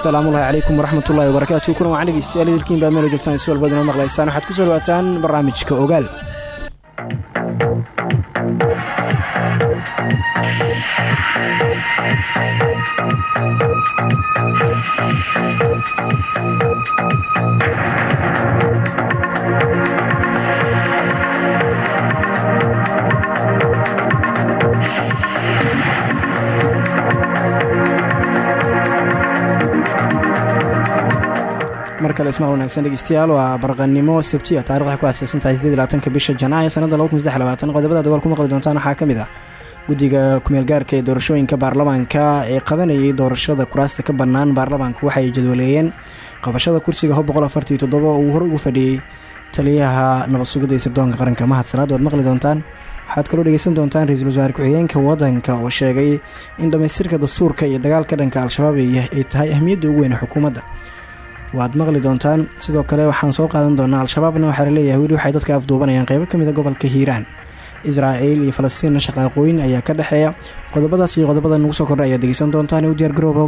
asalaamullahi calaykum waraxmatullahi wabarakaatu kulan waan dhegeystayaal idilkiin baa meelo joogtaan si walbad inoo maqlaysaan. Waxaad ku soo dhawaataan barnaamijka ogaal ismaal wanaagsan dhegeystayaal waa barqanimo sabtiya taarikh waxay ku aaseysan tahay sideed bisha janaayo sanadda qodobada dagaal ku maqli doontaan waxaa ka mid ah guddiga kumeelgaarka ee doorashooyinka baarlamaanka ee qabanayay doorashada kuraasta ka bannaan baarlamaanka waxay jadwaleeyeen qabashada kursiga hob uu hore ugu fadhiyey taliyaha nabad sugidda ee sirdoonka qaranka mahad salaad waad maqli doontaan waxaad kaloo dhegeysan doontaan ra'iisul wasaare ku-xigeenka waddanka oo sheegay in dhammaystirka dastuurka iyo dagaalka dhanka al-shabaab ay tahay ahmiyadda ugu weyn xukuumadda waad maqli doontaan. Sidoo kale waxaan soo qaadan doonaa al-shabaabna waxaa la leeyahay weli waxay dadka afduubanayaan qeybo ka mida gobolka hiiraan. Israa'il iyo falastiinna shaqaaqooyin ayaa ka dhexeeya. Qodobadaas iyo qodobada nagu soo kordha ayaad degeysan doontaan. U diyaar garooba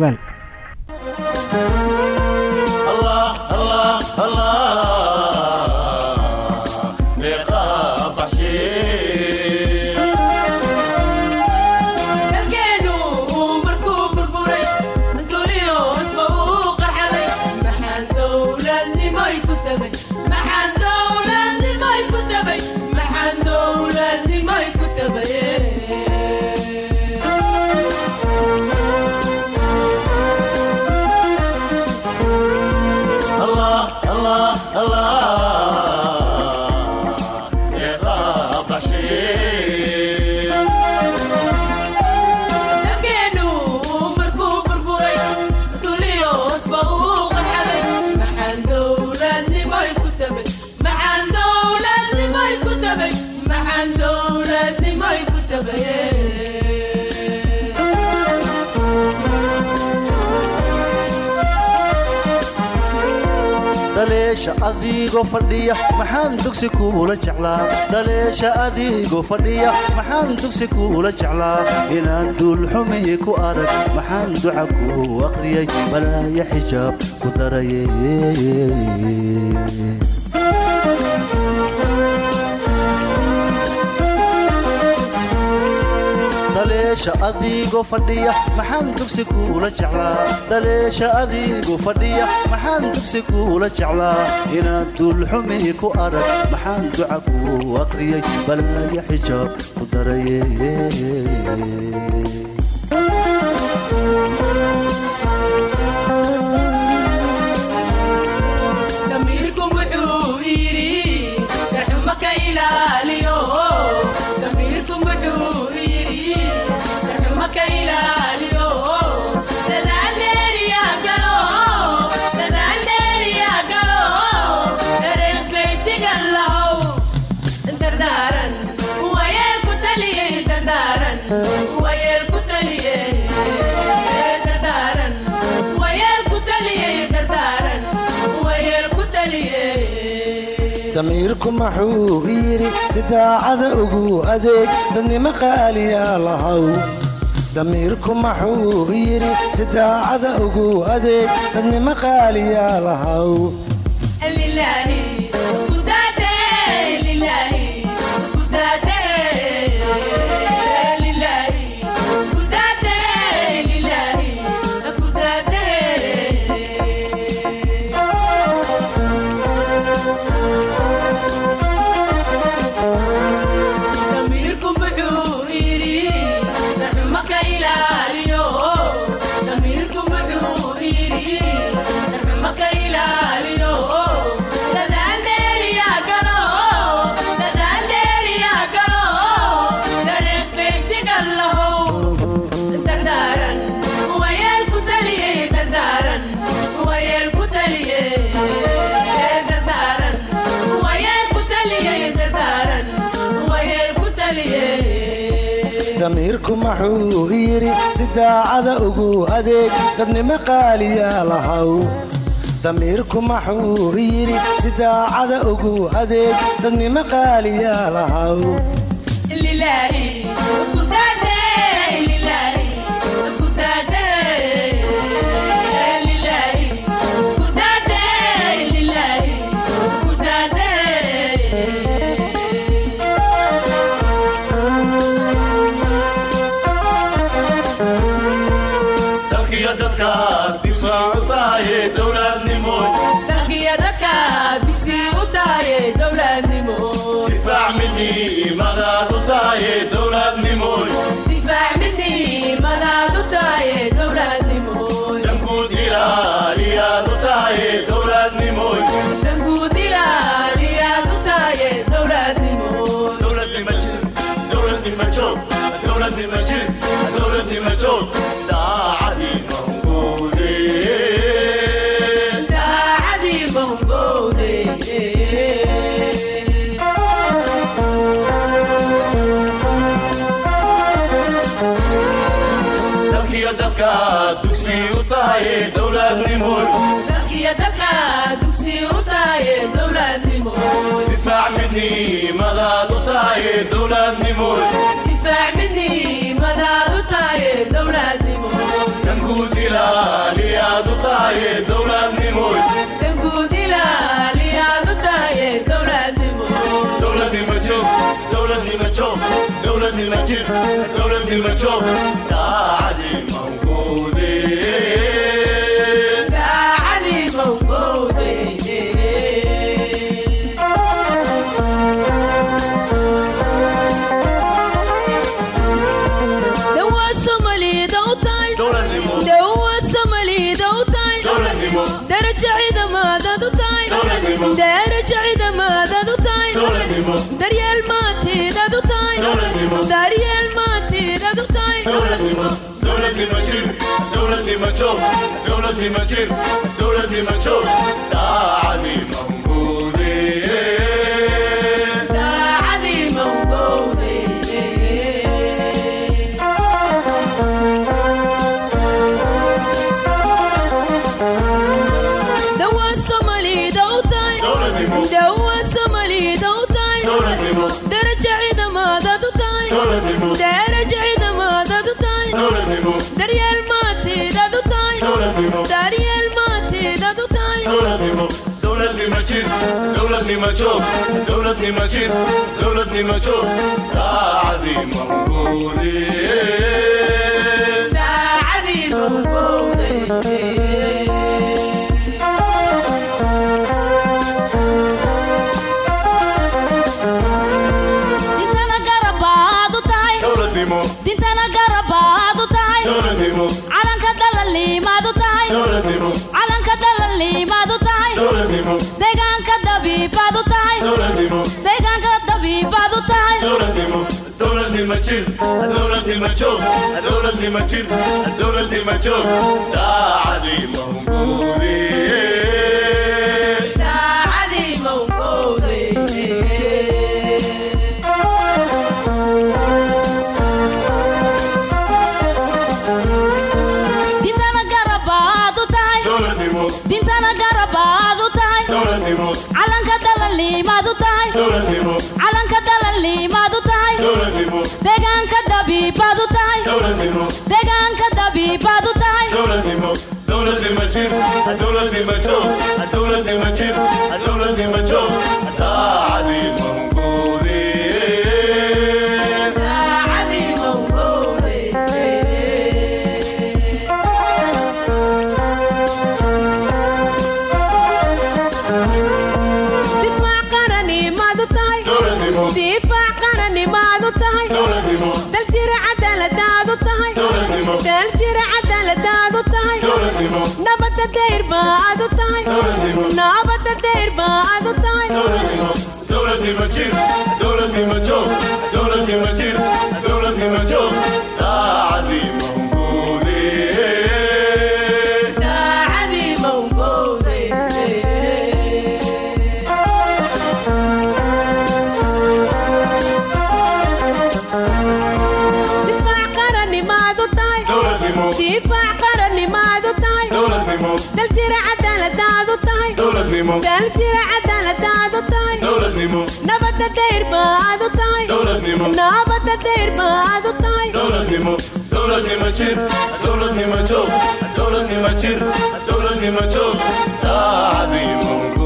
adigoo fadhiya maxaan dugsi kuula jeclaa? Daleesha adigoo fadhiya maxaan dugsi kuula jeclaa? Inaan duulxumihi ku arag maxaan duca ku aqriyay? Balaaya xijaab ku daraye daleesha adigoo fadhiya maxaan dugsi kuula jeclaa? Daleesha adigoo fadhiya maxaan dugsi kuula jeclaa? Inaan duulxumihi ku arag maxaan duca ku aqriyay? Balaaya xijaab ku daraye damiirku maxuu yidhi si daacada ugu adeeg dadnimo qaaliyaa lahaw damiirku maxuu yidhi si daacada ugu adeeg dadnimo qaaliyaa lahaw maxuu yidhi si daacada ugu adeeg dadnimo qaaliyaa lahaw damiirku maxuu yidhi si daacada ugu adeeg dadnimo qaaliyaa lahaw dowladnima jir dowladnima joog daacadin ما تشوف دولتي ما تشير دولتي ما نمجوب دولة نمجيب دولة نمجوب ساعدي منقولي ساعدي منقولي المجر الدولة الدولة دي ما تشوف الدولة دي ما تشيل الدولة دي ما تشوف aad u tahay naabada deer baad u tahay jira cadaaladaadu tahay nabada dayr baadu tahay nabada dayr baadu tahay dowladnimo jir dowladnimo joog dowladnimo jir dowladnimo joog taa cadiimungu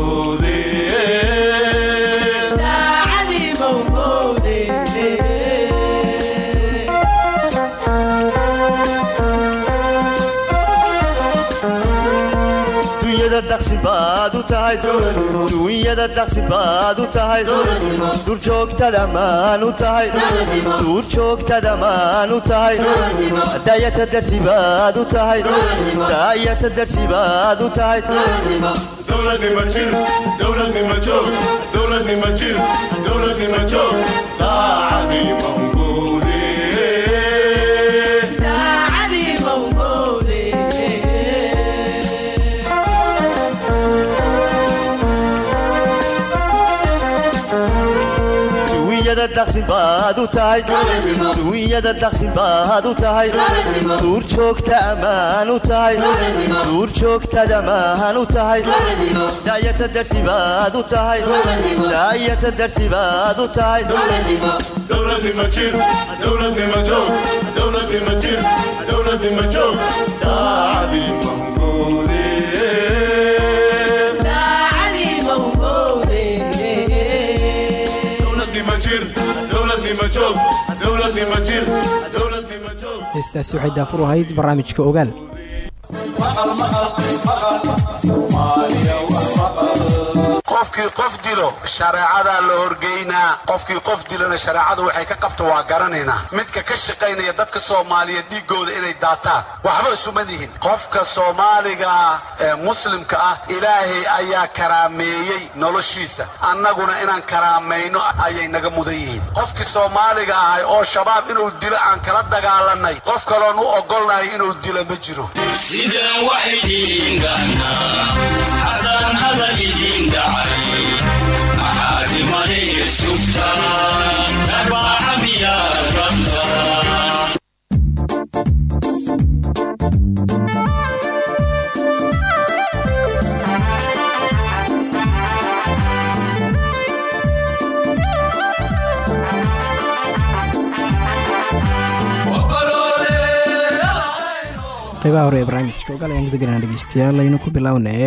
baad u tahay duunyada dhaqsi baad u tahay durjoogtadamaan u tahay. Duurjoogtadamaan u tahay daayarta darsi baad u tahay daayarta darsi baad u tahay dowladnimo jir dowladnimo jir dowladnimo joog. Daacadimo daqsin baad u tahay duunyada daqsin baad u tahay duur joogta ammaan u tahay duur joogtad ammaan u tahay daayarta darsi baad u tahay daayarta darsi baad u tahay dowladnimo jir dowladnimo joog dowladnimo jir dowladnimo joog daacadii heestaasi waxay daafur ahayd barnaamijka ogaal qofkii qof dilo shareecadaa la horgeynaa qofkii qof dilona shareecadu waxay ka qabto waa garanaynaa. Midka ka shaqaynaya dadka soomaaliyeed dhiiggooda inay daataan waxba isuma dihin qofka soomaaliga ee muslimka ah ilaahay ayaa karaameeyey noloshiisa. Annaguna inaan karaamayno ayay naga mudan yihiin. Qofkii soomaaliga ahay oo shabaab inuu dilo aan kala dagaalanay qof kaloon u ogolnahay inuu dilo ma jiro qeybaha hore ee barnaamijka ogaal ayaan gudagelana dhegeystayaal aynu ku bilownay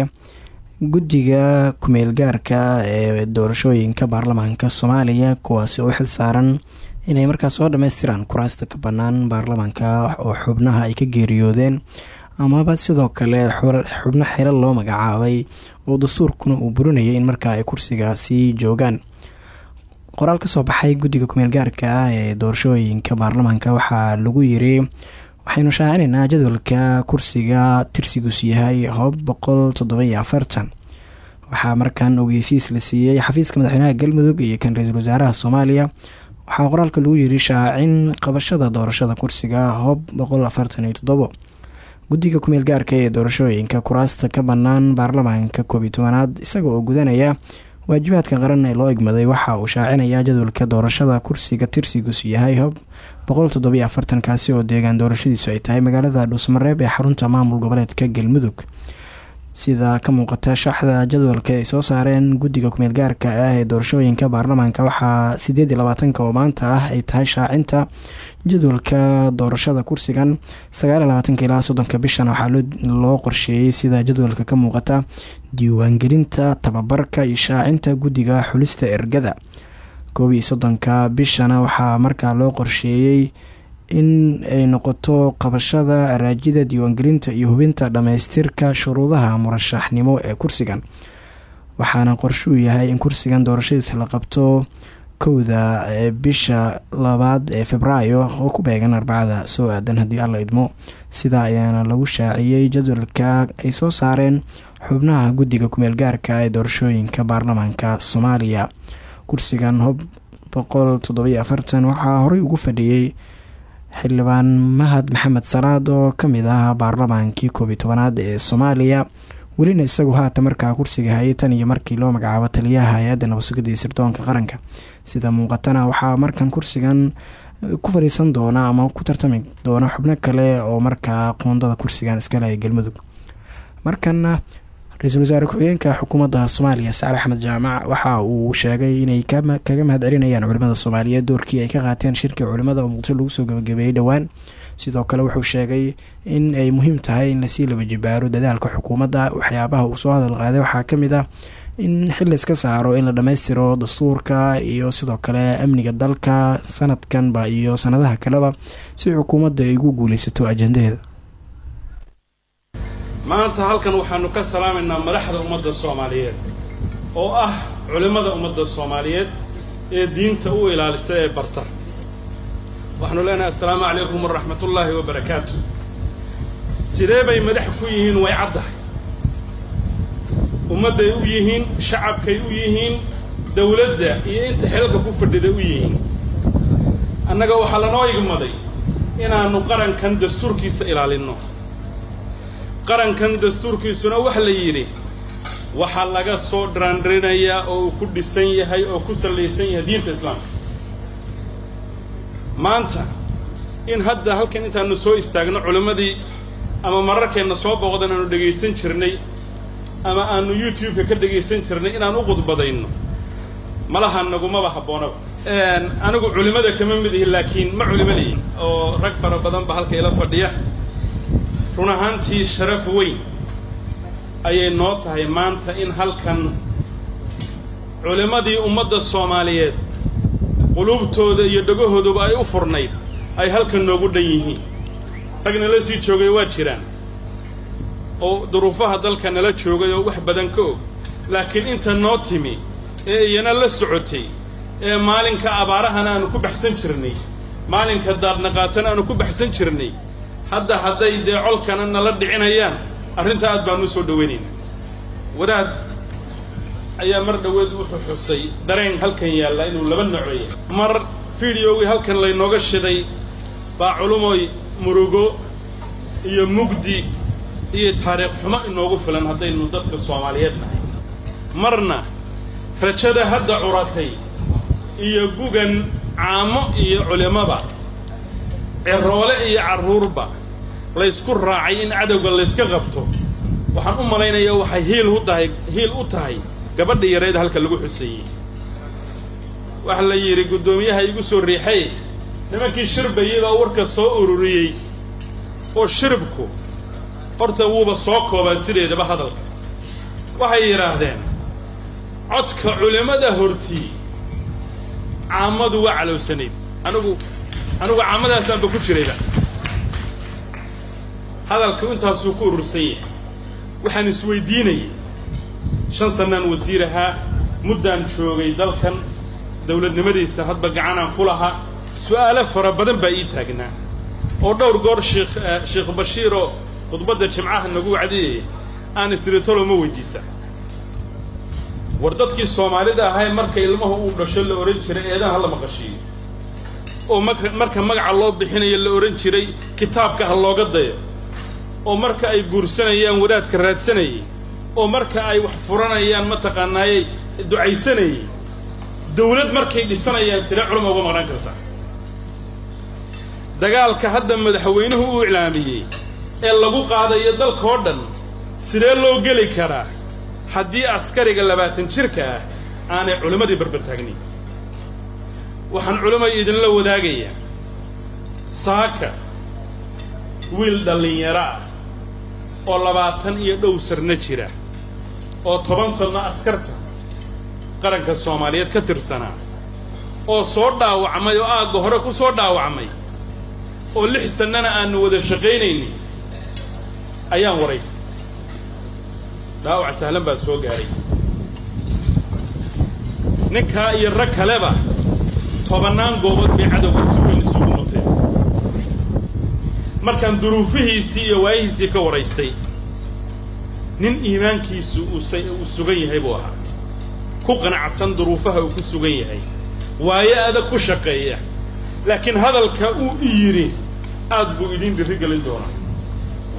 guddiga kumeel gaarka ee doorashooyinka baarlamaanka soomaaliya kuwaasi oo xil saaran inay markaas soo dhammaystiraan kuraasta ka bannaan baarlamaanka oo xubnaha ay ka geeriyoodeen. Amaba sidoo kale xubno xilal loo magacaabay oo dastuurkuna uu burinayay in markaa ay kursigaasi joogaan. Qoraal ka soo baxay guddiga kumeel gaarka ah ee doorashooyinka baarlamaanka waxaa lagu yiri waxaynu shaacinaynaa jadwalka kursiga tirsigiisu yahay hoob boqol toddobayo afartan. Waxaa markan ogeysiis la siiyey xafiiska madaxweynaha galmudug iyo kan ra'iisul wasaaraha soomaaliya. Waxaa qoraalka lagu yiri shaacin qabashada doorashada kursiga hoob boqol afartan iyo toddobo. Guddiga kumeel gaarka ee doorashooyinka kuraasta ka bannaan baarlamaanka koob iyo tobanaad isaga oo gudanaya waajibaadka qaran ee loo egmaday waxa uu shaacinayaa jadwalka doorashada kursiga tirsigiisu yahay hob boqol toddobiyo afartan kaasi oo deegaan doorashadiisu ay tahay magaalada dhuusmareeb ee xarunta maamul goboleedka galmudug sida ka muuqata shaxda jadwalka ay soo saareen guddiga kumeel gaarka ah ee doorashooyinka baarlamaanka. Waxaa sideed iyo labaatanka oo maanta ah ay tahay shaacinta jadwalka doorashada kursigan. Sagaal iyo labaatanka ilaa soddonka bishan waxaa loo qorsheeyey sida jadwalka ka muuqata diiwaangelinta tababarka iyo shaacinta guddiga xulista ergada. Koob iyo soddonka bishana waxaa markaa loo qorsheeyey in ay noqoto qabashada araajida diiwaangelinta iyo hubinta dhammaystirka shuruudaha murashaxnimo ee kursigan. Waxaana qorshuu yahay in kursigan doorashadiisa la qabto kowda bisha labaad ee februaayo oo ku beegan arbacada. Soo aadan haddii alla idmo. Sidaa ayaana lagu shaaciyey jadwalka ay soo saareen xubnaha guddiga kumeel gaarka ee doorashooyinka baarlamaanka soomaaliya. Kursigan hob boqol toddobiyo afartan waxaa horey ugu fadhiyey xildhibaan mahad maxamed salaad oo ka mid ah baarlamaankii koob iyo tobanaad ee soomaaliya. Welina isagu haata markaa kursiga hayay tan iyo markii loo magacaabo taliyaha hay'adda nabadsugida iyo sirdoonka qaranka. Sida muuqatana waxaa markan kursigan ku fadhiisan doona ama ku tartami doona xubno kale oo markaa qoondada kursigan iskalaya galmudug. Markana ra'iisul wasaare ku-xigeenka xukuumadda soomaaliya saale axmed jaamac waxa uu sheegay inay kaga mahad celinayaan culimada soomaaliyeed doorkii ay ka qaateen shirkii culimada oo muqdisho lagu soo gabagabeeyey dhowaan. Sidoo kale wuxuu sheegay in ay muhiim tahay in la sii laba jibaaro dadaalka xukuumadda. Waxyaabaha uu soo hadal qaaday waxaa ka mid ah in xil iska saaro in la dhammaystiro dastuurka iyo sidoo kale amniga dalka sanadkanba iyo sanadaha kaleba si xukuumadda ay ugu guuleysato ajandaheeda maanta halkan waxaanu ka salaamaynaa madaxda ummadda soomaaliyeed oo ah culimmada ummadda soomaaliyeed ee diinta u ilaalisa ee barta. Waxaanu leenahay assalaamu calaykum waraxmatullaahi wabarakaatu. Sidee bay madax ku yihiin way caddahay? Ummadday u yihiin shacabkay u yihiin dawladda iyo inta xilka ku fadhida u yihiin. Annaga waxaa lanoo igmaday inaannu qarankan dastuurkiisa ilaalinno qarankan dastuurkiisuna waxa la yidhi waxaa laga soo dhiraandhirinayaa oo uu ku dhisan yahay oo ku sallaysan yahay diinta islaamka. Maanta in hadda halkan intaanu soo istaagno culimmadii ama mararkeenna soo booqdan aanu dhegaysan jirnay ama aanu youtube-ka ka dhegaysan jirnay inaan u qudbadayno malaha nagumaba habboonaba anigu culimmada kama mid ihi laakiin ma culimo lihin oo rag fara badan ba halka ila fadhiya run ahaantii sharaf weyn ayay noo tahay maanta in halkan culimmadii ummadda soomaaliyeed quluubtooda iyo dhagahooduba ay u furnayd ay halkan noogu dhan yihiin. Rag nala sii joogay waa jiraan. Oo duruufaha dalka nala joogay oo wax badan ka og. Laakiin inta noo timi ee iyana la socotay ee maalinka abaarahana aanu ku baxsan jirnay maalinka daadnaqaatana aanu ku baxsan jirnay hadda hadday dee colkana nala dhicinayaan arrintaa aad baanu u soo dhowaynaynaa wadaad ayaa mar dhoweed wuxuu xusay dareen halkan yaalla inuu laba nocoya mar fideogii halkan laynooga shiday baa culumoy murugo iyo mugdi iyo taariikh xumo inoogu filan haddaynu dadka soomaaliyeed nahay. Marna rajada hadda curatay iyo gugan caamo iyo culimaba ceroole iyo carruurba laysku raacay in cadowga layska qabto. Waxaan u malaynayaa waxay hiil u tahay hiil u tahay gabadha yareed halka lagu xuseeyey waxa la yidhi guddoomiyaha igu soo riixay. Nimankii shirbayada warka soo ururiyey oo shiribku horta wuuba soo koobaa sideedaba hadalka. Waxay yidhaahdeen codka culimmada hortii caamadu waa calowsanayd anigu anigu caamadaasaanba ku jirayba hadalku intaasuu ku urursan yahay. Waxaan isweydiinayay. Shan sannaan wasiir ahaa muddaan joogay dalkan dawladnimadiisa hadba gacanaan ku lahaa. Su'aalo fara badan baa ii taagnaa. Oo dhowr goor sheikh sheekh bashiiroo khudbadda jimcaha nagu wacdiyayay aan isritolo ma weydiisa war dadkii soomaalida ahae marka ilmaha uu dhasho la odhan jiray eedaha la maqashiiyo oo marka magaca loo bixinayo la odhan jiray kitaabka ha looga dayo oo marka ay guursanayaan wadaadka raadsanayay oo marka ay wax furanayaan mataqaanaayey ducaysanayay dawlad markay dhisanayaan sidee culama uga maqnaan kartaa dagaalka hadda madaxweynuhu uu iclaamiyey ee lagu qaadayo dalkao dhan sidee loo geli karaa? Haddii askariga labaatan jirka ah aanay culimmadii barbartaagnayn waxaan culimmay idinla wadaagayaa. Saaka wiil dhallinyaro ah oo labaatan iyo dhow sarno jira oo toban sanno askarta qaranka soomaaliyeed ka tirsanaa oo soo dhaawacmay oo aagga hore ku soo dhaawacmay oo lix sannana aannu wada shaqaynaynin ayaan waraystay dhaawac sahlan baa soo gaadhay ninkaa iyo rag kaleba tobannaan goobood bay cadowga si weyn isugu muteen markaan duruufihiisii iyo waayihiisii ka waraystay nin iimaankiisu uu sugan yahay buu ahaa. Ku qanacsan duruufaha uu ku sugan yahay. Waayo adag ku shaqeeya. Laakiin hadalka uu i yidhi aad buu idiin dhirri gelin doonaa.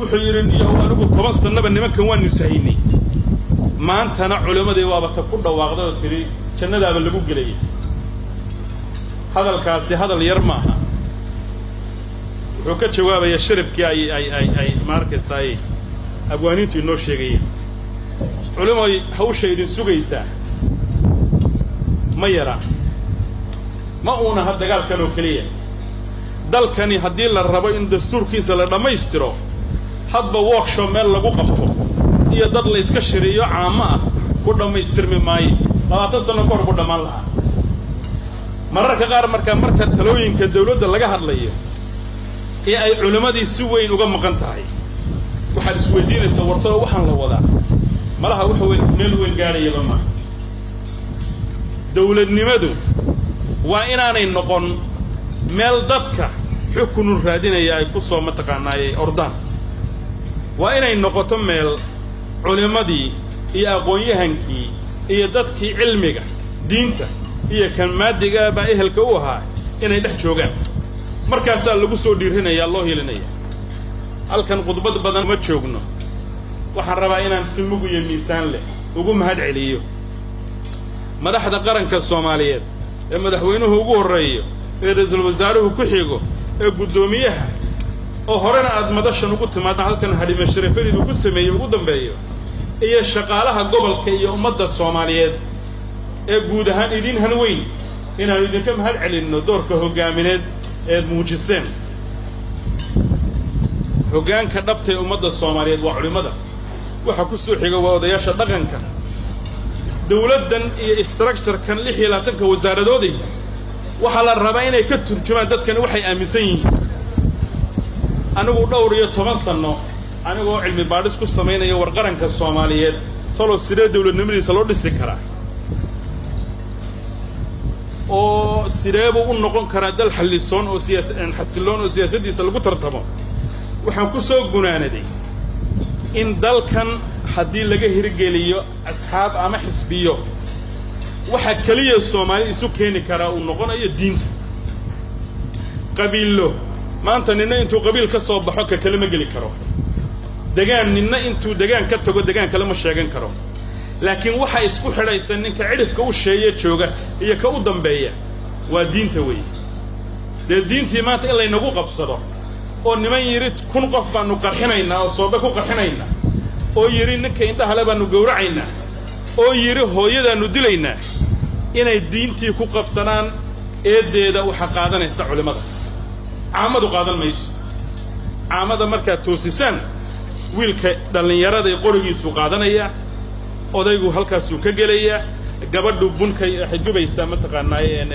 Wuxuu yidhi niyahow anigu toban sannaba nimankan waanu sahaynay. Maantana culimmadii waaba ta ku dhawaaqday oo tidhi jannadaaba lagu gelaya hadalkaasi hadal yar ma aha wuxuu ka jawaabayaa sharabkii ay ay ay ay ma arkaysaay abwaaniintu inoo sheegayeen culimoy hawsha idin sugaysaa. Ma yara. Ma uuna ha dagaalkan oo keliya. Dalkani haddii la rabo in dastuurkiisa la dhammaystiro hadba workshop meel lagu qabto iyo dad la yska shiriyo caamo ah ku dhammaystirmi maayo labaatan sanno ka hor ku dhammaan lahaa. Mararka qaar markaa marka talooyinka dawladda laga hadlayo ee ay culimmadii si weyn uga maqan tahay. Waxaad isweydiinaysaa wartoo waxaan la wadaa. Malaha waxa weyn meel weyn gaadhayaba maaha dawladnimadu waa inaanay noqon meel dadka xukunu raadinaya ay ku soo mataqaanaayey ordaan. Waa inay noqoto meel culimmadii iyo aqoon-yahankii iyo dadkii cilmiga diinta iyo kan maadigaa baa ehelka u ahaa inay dhex joogaan markaasaa lagu soo dhiirinayaa loo hilinaya. Halkan khudbad badan ma joogno. Waxaan rabaa inaan si mug iyo miisaan leh ugu mahad celiyo. Madaxda qaranka soomaaliyeed ee madaxweynuhu ugu horreeyo ee ra'iisul wasaaruhu ku xigo ee guddoomiyaha oo horena aad madashan ugu timaadaan halkan hadhime sharafadiid ugu sameeyey ugu dambeeyo iyo shaqaalaha gobolka iyo ummadda soomaaliyeed ee guud ahaan idin han weyn inaannu idinka mahad celinno doorka hoggaamineed eed muujiseen hoggaanka dhabta ee ummadda soomaaliyeed waa culimmada. Waxa ku soo xiga waa odayaasha dhaqanka. Dawladdan iyo istructurekan lix iyo labaatanka wasaaradoodii waxaa la rabaa inay ka turjumaan dadkani waxay aaminsan yihiin. Anigu dhowr iyo toban sanno anigoo cilmi baadhis ku samaynaya war qaranka soomaaliyeed talow sidee dawladnimadiisa loo dhisi karaa oo sideebuu u noqon karaa dal xallisoon oo siyaas xasilloon oo siyaasaddiisa lagu tartamo. Waxaan ku soo gunaanaday in dalkan haddii laga hirgeliyo asxaab ama xisbiyo waxa keliya soomaali isu keeni karaa uu noqonayo diinta. Qabiillo maanta ninna intuu qabiil ka soo baxo ka kale ma geli karo. Degaan ninna intuu degaan ka tago degaan kale ma sheegan karo laakiin waxaa isku xidhaysa ninka cidhifka u sheeye jooga iyo ka u dambeeya waa diinta weeye. Dee diintii maanta in laynagu qabsado oo niman yidhi kun qof baannu qarxinaynaa oo soobe ku qarxinaynaa. Oo yidhi ninka indhahale baannu gowracaynaa. Oo yidhi hooyadaannu dilaynaa. Inay diintii ku qabsanaan eeddeeda waxa qaadanaysa culimmada caamadu qaadan mayso. Caamada markaad toosisaan wiilka dhallinyaraday qorigiisuu qaadanayaa odaygu halkaasuu ka gelayaa gabadhu bunkay waxay dubaysaa mataqaanaaye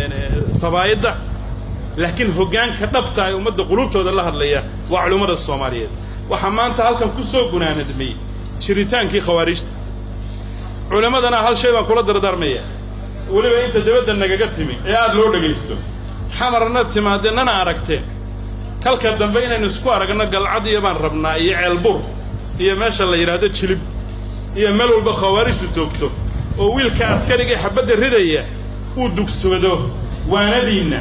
sabaayadda. Laakiin hoggaanka dhabta ee ummadda qulubtooda la hadlaya waa culimmada soomaaliyeed. Waxaa maanta halkan ku soo gunaanadmay jiritaankii khawaarijta. Culimmadana hal shay baan kula dardaarmaya. Weliba inta dabadda nagaga timi ee aad loo dhegaysto xamarna timaadee nana aragteen. Kalka dambe inaynu isku aragno galcad iyo baan rabnaa iyo ceelbur iyo meesha la yidhaahdo jilib iyo meel walba khawaarijtu toogto oo wiilka askarigae xabadda ridaya uu dugsoodo waanadiinna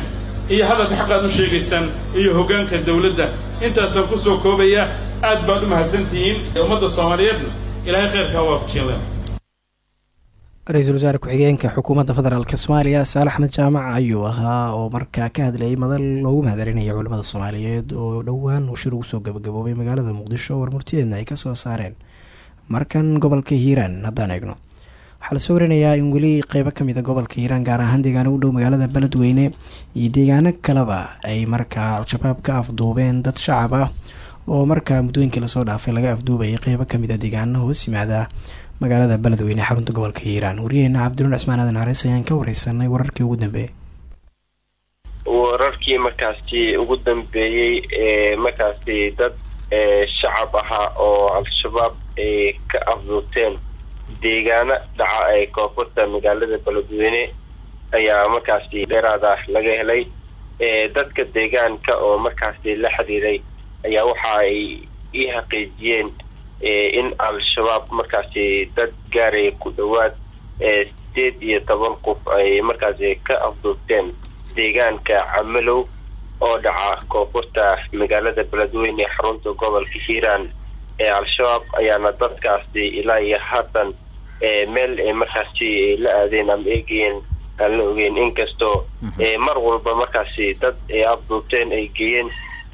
iyo hadalka xaqaad u sheegaysaan iyo hoggaanka dawladda intaasaan ku soo koobaya aad baad u mahadsantihiin. Ummadda soomaaliyeedna ilaahay khayrkaa waafajiin leh ra'iisul wasaare ku-xigeenka xukuumadda federaalk soomaaliya saale axmed jaamac ayuu ahaa oo markaa ka hadlayay madal loogu mahadcelinaya culimmada soomaaliyeed oo dhowaan uu shir ugu soo gabagaboobay magaalada muqdisho warmurtiyeedna ay ka soo saareen markan gobolka hiiraan haddaan eegno waxaa la soo warinayaa in weli qeybo ka mid a gobolka hiiraan gaar ahaan deegaano u dhow magaalada beledweyne iyo deegaano kaleba ay markaa al-shabaab ka afduubeen dad shacab ah oo markaa muddooyinkii la soo dhaafay laga afduubayay qeybo ka mid a deegaano hoos yimaada magaalada beledweyne xarunta gobolka hiiraan. Wariyaheena cabdinuur cismaan aadan xareys ayaan ka wareysanay wararkii ugu dambeeyey wararkii markaasi ugu dambeeyey ee markaasi dad shacab ahaa oo al-shabaab ay ka afduubteen deegaano dhaca ee koonfurta magaalada beledweyne ayaa markaasi dheeraada laga helay. Dadka deegaanka oo markaasi la xiriiray ayaa waxa ay ii xaqiijiyeen in al-shabaab markaasi dad gaaraya ku dhowaad sideed iyo toban qof ay markaasi ka afduubteen deegaanka camalow oo dhaca koonfurta magaalada beledweyne xarunta gobolka hiiraan ee al-shabaab ayaana dadkaasi ilaa iyo haatan meel markaasi la aadeen ama eegayeen aan la ogeyn inkastoo mar walba markaasi dad ay afduubteen ay geeyeen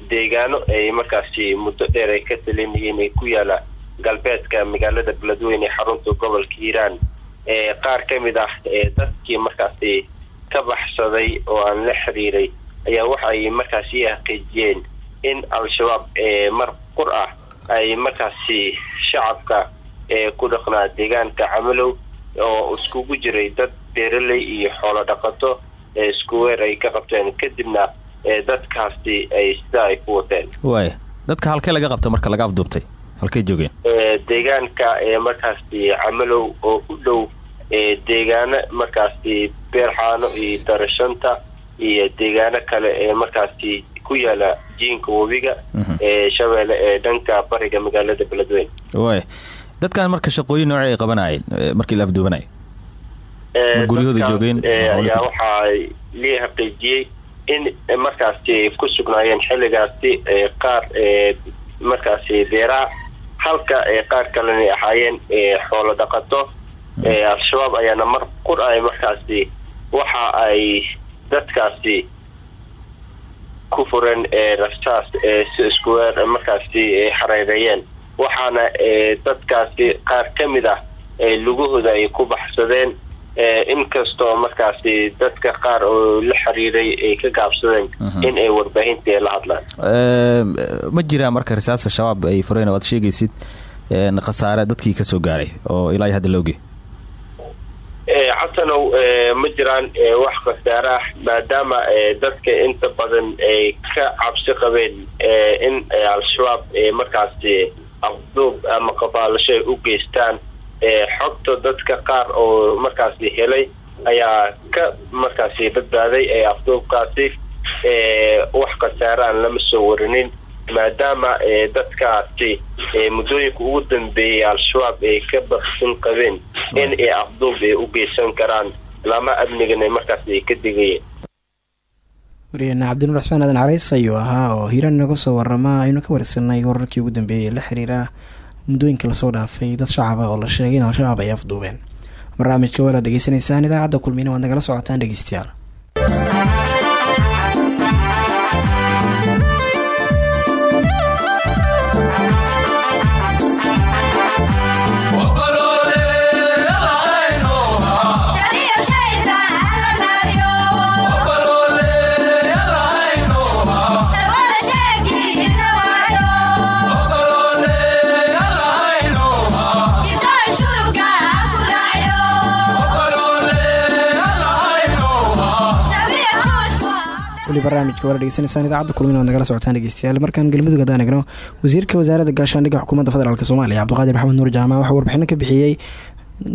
deegaano ay markaasi muddo dheer ay ka talinayeen ee ku yaalla galbeedka magaalada beledweyne ee xarunta gobolka hiiraan. Qaar ka mid ah dadkii markaasi ka baxsaday oo aan la xiriiray ayaa waxa ay markaasi xaqiijiyeen in al-shabaab mar qur ah ay markaasi shacabka ku dhaqnaa deegaanka camalow oo iskugu jiray dad beeraley iyo xoolo dhaqato isku weer ay ka qabteen. Kadibna dadkaasi ay sidaa ay ku wateen. Waaya dadka halkee laga qabta marka laga afduubtay? Halkay joogeen? Deegaanka markaasi camalow oo u dhow deegaano markaasi beerxaano iyo darashanta iyo deegaano kale ee markaasi ku yaalla jiinka webiga ee shabeelle ee dhanka bariga magaalada beledweyne. Waaya dadkan marka shaqooyin nooce ay qabanayeen markii la afduubanaya ma guryahooda joogeen? ayaa waxaa lii xaqiijiyey in markaasi ay ku sugnaayeen xilligaasi qaar markaasi beeraha halka qaar kalena ahaayeen xoolo dhaqato al-shabaab ayaana mar qur ay markaasi waxa ay dadkaasi ku furan rasaas si iskuweer markaasi xareereeyeen waxaana dadkaasi qaar ka mid ah lugahooda ay ku baxsadeen inkastoo markaasi dadka qaar oo la xiriiray ay ka gaabsadeen in ay warbaahintii la hadlaan. Ma jiraa marka risaasta shabaab ay fureen oo aad sheegaysid khasaare dadkii ka soo gaaray oo ilaa hadda looge xasanow ma jiraan wax khasaare ah maadaama dadka inta badan ay ka cabsi qabeen in al-shabaab markaasi afduub ama qabaalasho ay u geystaan. Xogta dadka qaar oo markaasi helay ayaa ka markaasi badbaaday afduubkaasi wax khasaaraan lama soo warinin maadaama dadkaasi muddooyinka ugu dambeeyay al-shabaab ay ka baksin qabeen in ay afduub ay u geysan karaan. Lama amnigan markaas ay ka digayeen waryaheena cabdinuur xusmaan aadan carays ayuu ahaa oo hiiraan inaga soo warama aynu ka warsanay wararkii ugu dambeeyay ee la xiriira muddooyinka la soo dhaafay dad shacaba oo la sheegay in al-shabaab ay afduubeen. Barnaamijka waalaad degeysanaysaan idaacadda kulmina waad nagala socotaan dhegeystayaal weli barnaamijka waala idaacadda kulmin waad nagala socotaan dhegeystayaal. Markaan galmudug haddaan egno wasiirka wasaaradda gaashaandhigga xukuumadda federaalk soomaaliya cabdiqaadir maxamed nuur jaamac waxaa warbixino ka bixiyey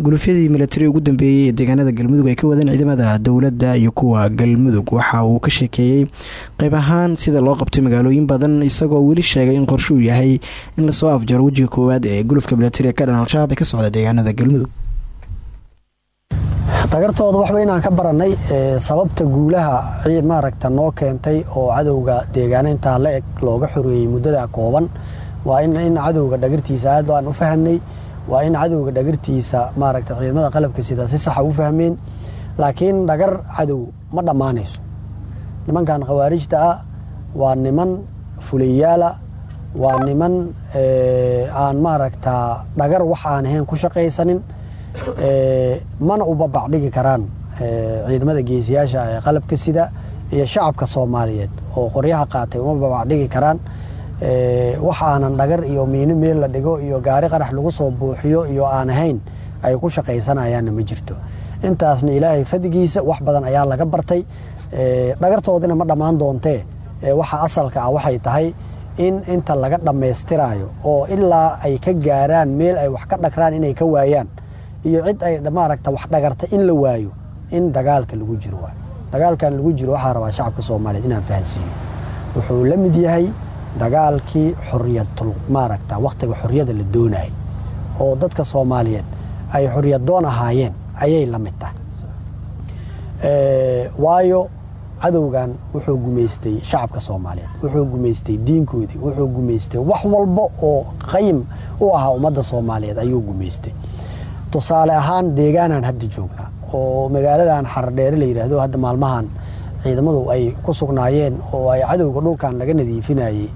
gulufyadii milatari ugu dambeeyey ee deegaanada galmudug ay ka wadeen ciidamada dowladda iyo kuwa galmudug. Waxa uu ka sheekeeyey qeyb ahaan sida loo qabtay magaalooyin badan isagoo weli sheegay in qorshuu yahay in la soo afjaro wejiga koowaad ee gulufka milatari ee ka dhan al-shabaab ka socda deegaanada galmudug dhagartooda wax weynaan ka baranay sababta guulaha maaragta noo keentay oo cadowga deegaana intaa la eg looga xoreeyey muddada kooban waa in cadowga dhagartiisa aad aan u fahanay waa in cadowga dhagartiisa maaragta ciidamada qalabka sida si saxa u fahmeen. Laakiin dhagar cadow ma dhammaanayso. Nimankan khawaarijta ah waa niman fulayaala waa niman aan maaragta dhagar wax aan ahayn ku shaqaysanin mana u babacdhigi karaan ciidamada geesiyaasha ee qalabka sida iyo shacabka soomaaliyeed oo qoryaha qaatay uma babacdhigi karaan. Wax aanan dhagar iyo miino meel la dhigo iyo gaari qarax lagu soo buuxiyo iyo aan ahayn ay ku shaqaysanayaanna ma jirto. Intaasna ilaahay fadigiisa wax badan ayaa laga bartay. Dhagartoodina ma dhammaan doontee waxa asalka ah waxay tahay in inta laga dhammaystiraayo oo ilaa ay ka gaaraan meel ay wax ka dhagraan inay ka waayaan iyo cid ay maaragta wax dhagarta in la waayo in dagaalka lagu jiro waay dagaalkan lagu jiro waxaa rabaa shacabka soomaaliyeed inaan fahansiiyo. Wuxuu la mid yahay dagaalkii xoriyadul maaragta wakhtiga xoriyada la doonayay oo dadka soomaaliyeed ay xoriyadoon ahaayeen ayay la mid tahay. Waayo cadowgan wuxuu gumaystay shacabka soomaaliyeed wuxuu gumaystay diinkoodii wuxuu gumaystay wax walba oo qayim u ahaa ummadda soomaaliyeed ayuu gumaystay tusaale ahaan deegaanaan hadda joognaa oo magaaladan xardheere la yidhaahdo hadda maalmahan ciidamadu ay ku sugnaayeen oo ay cadowga dhulkan laga nadiifinayey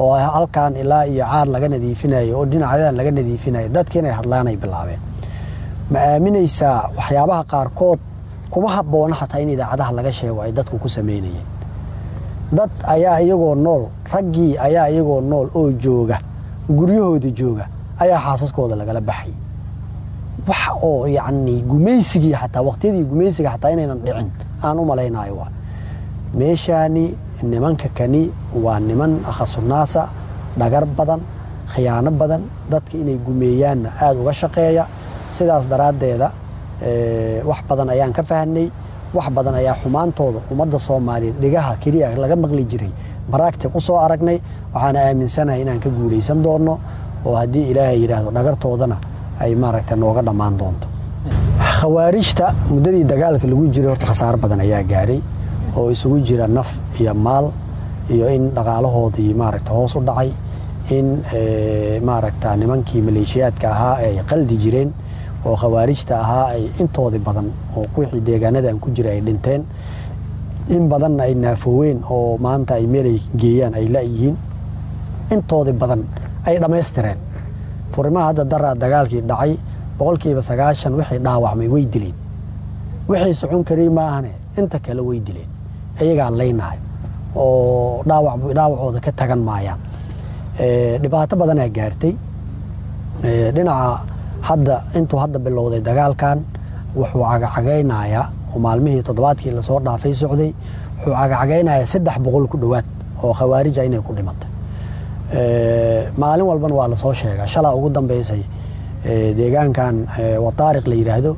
oo halkan ilaa iyo caad laga nadiifinayey oo dhinacyadan laga nadiifinayay dadka inay hadlaanay bilaabeen. Ma aaminaysaa waxyaabaha qaarkood kuma habboona xataa in idaacadaha laga sheego ay dadku ku samaynayeen dad ayaa iyagoo nool raggii ayaa iyagoo nool oo jooga guryahooda jooga ayaa xaasaskooda lagala baxay wax oo yacni gumaysigii xataa waqtiyadii gumaysiga xataa inaynan dhicin. Aan u malaynayo waa meeshaani nimanka kani waa niman akhasunaasa dhagar badan khiyaano badan dadka inay gumeeyaanna aada uga shaqeeya. Sidaas daraaddeeda wax badan ayaan ka fahanay wax badan ayaa xumaantooda ummadda soomaaliyeed dhigaha keliya laga maqli jiray baraagti u soo aragnay. Waxaana aaminsanahay inaan ka guulaysan doonno oo haddii ilaahay yidhaahdo dhagartoodana ay maaragta nooga dhammaan doonto. Khawaarijta muddadii dagaalka lagu jiray horta khasaaro badan ayaa gaaray oo isugu jira naf iyo maal iyo in dhaqaalahoodii maaragta hoos u dhacay in maaragta nimankii maleeshiyaadka ahaa ay qaldi jireen oo khawaarijta ahaa ay intoodii badan oo wixii deegaanada aan ku jira ay dhinteen. In badanna ay naafooween oo maanta ay meelay geeyaan ay la-yihiin intoodii badan ay dhammaystireen furimaha hadda daraa dagaalkii dhacay boqolkiiba sagaashan wixii dhaawacmay way dileen. Wixii socon karay maahane inta kale way dileen. Iyagaa laynahay oo dhaawacooda ka tagan maayaan. Dhibaato badanaa gaartay. Dhinaca hadda intuu hadda bilowday dagaalkan wuxuu cagacagaynayaa oo maalmihii toddobaadkii la soo dhaafay socday wuxuu cagacagaynayaa saddex boqol ku dhowaad oo khawaarija inay ku dhimatay maalin walbana waa la soo sheegaa. Shalaa ugu dambeysay deegaankan wataariq la yidhaahdo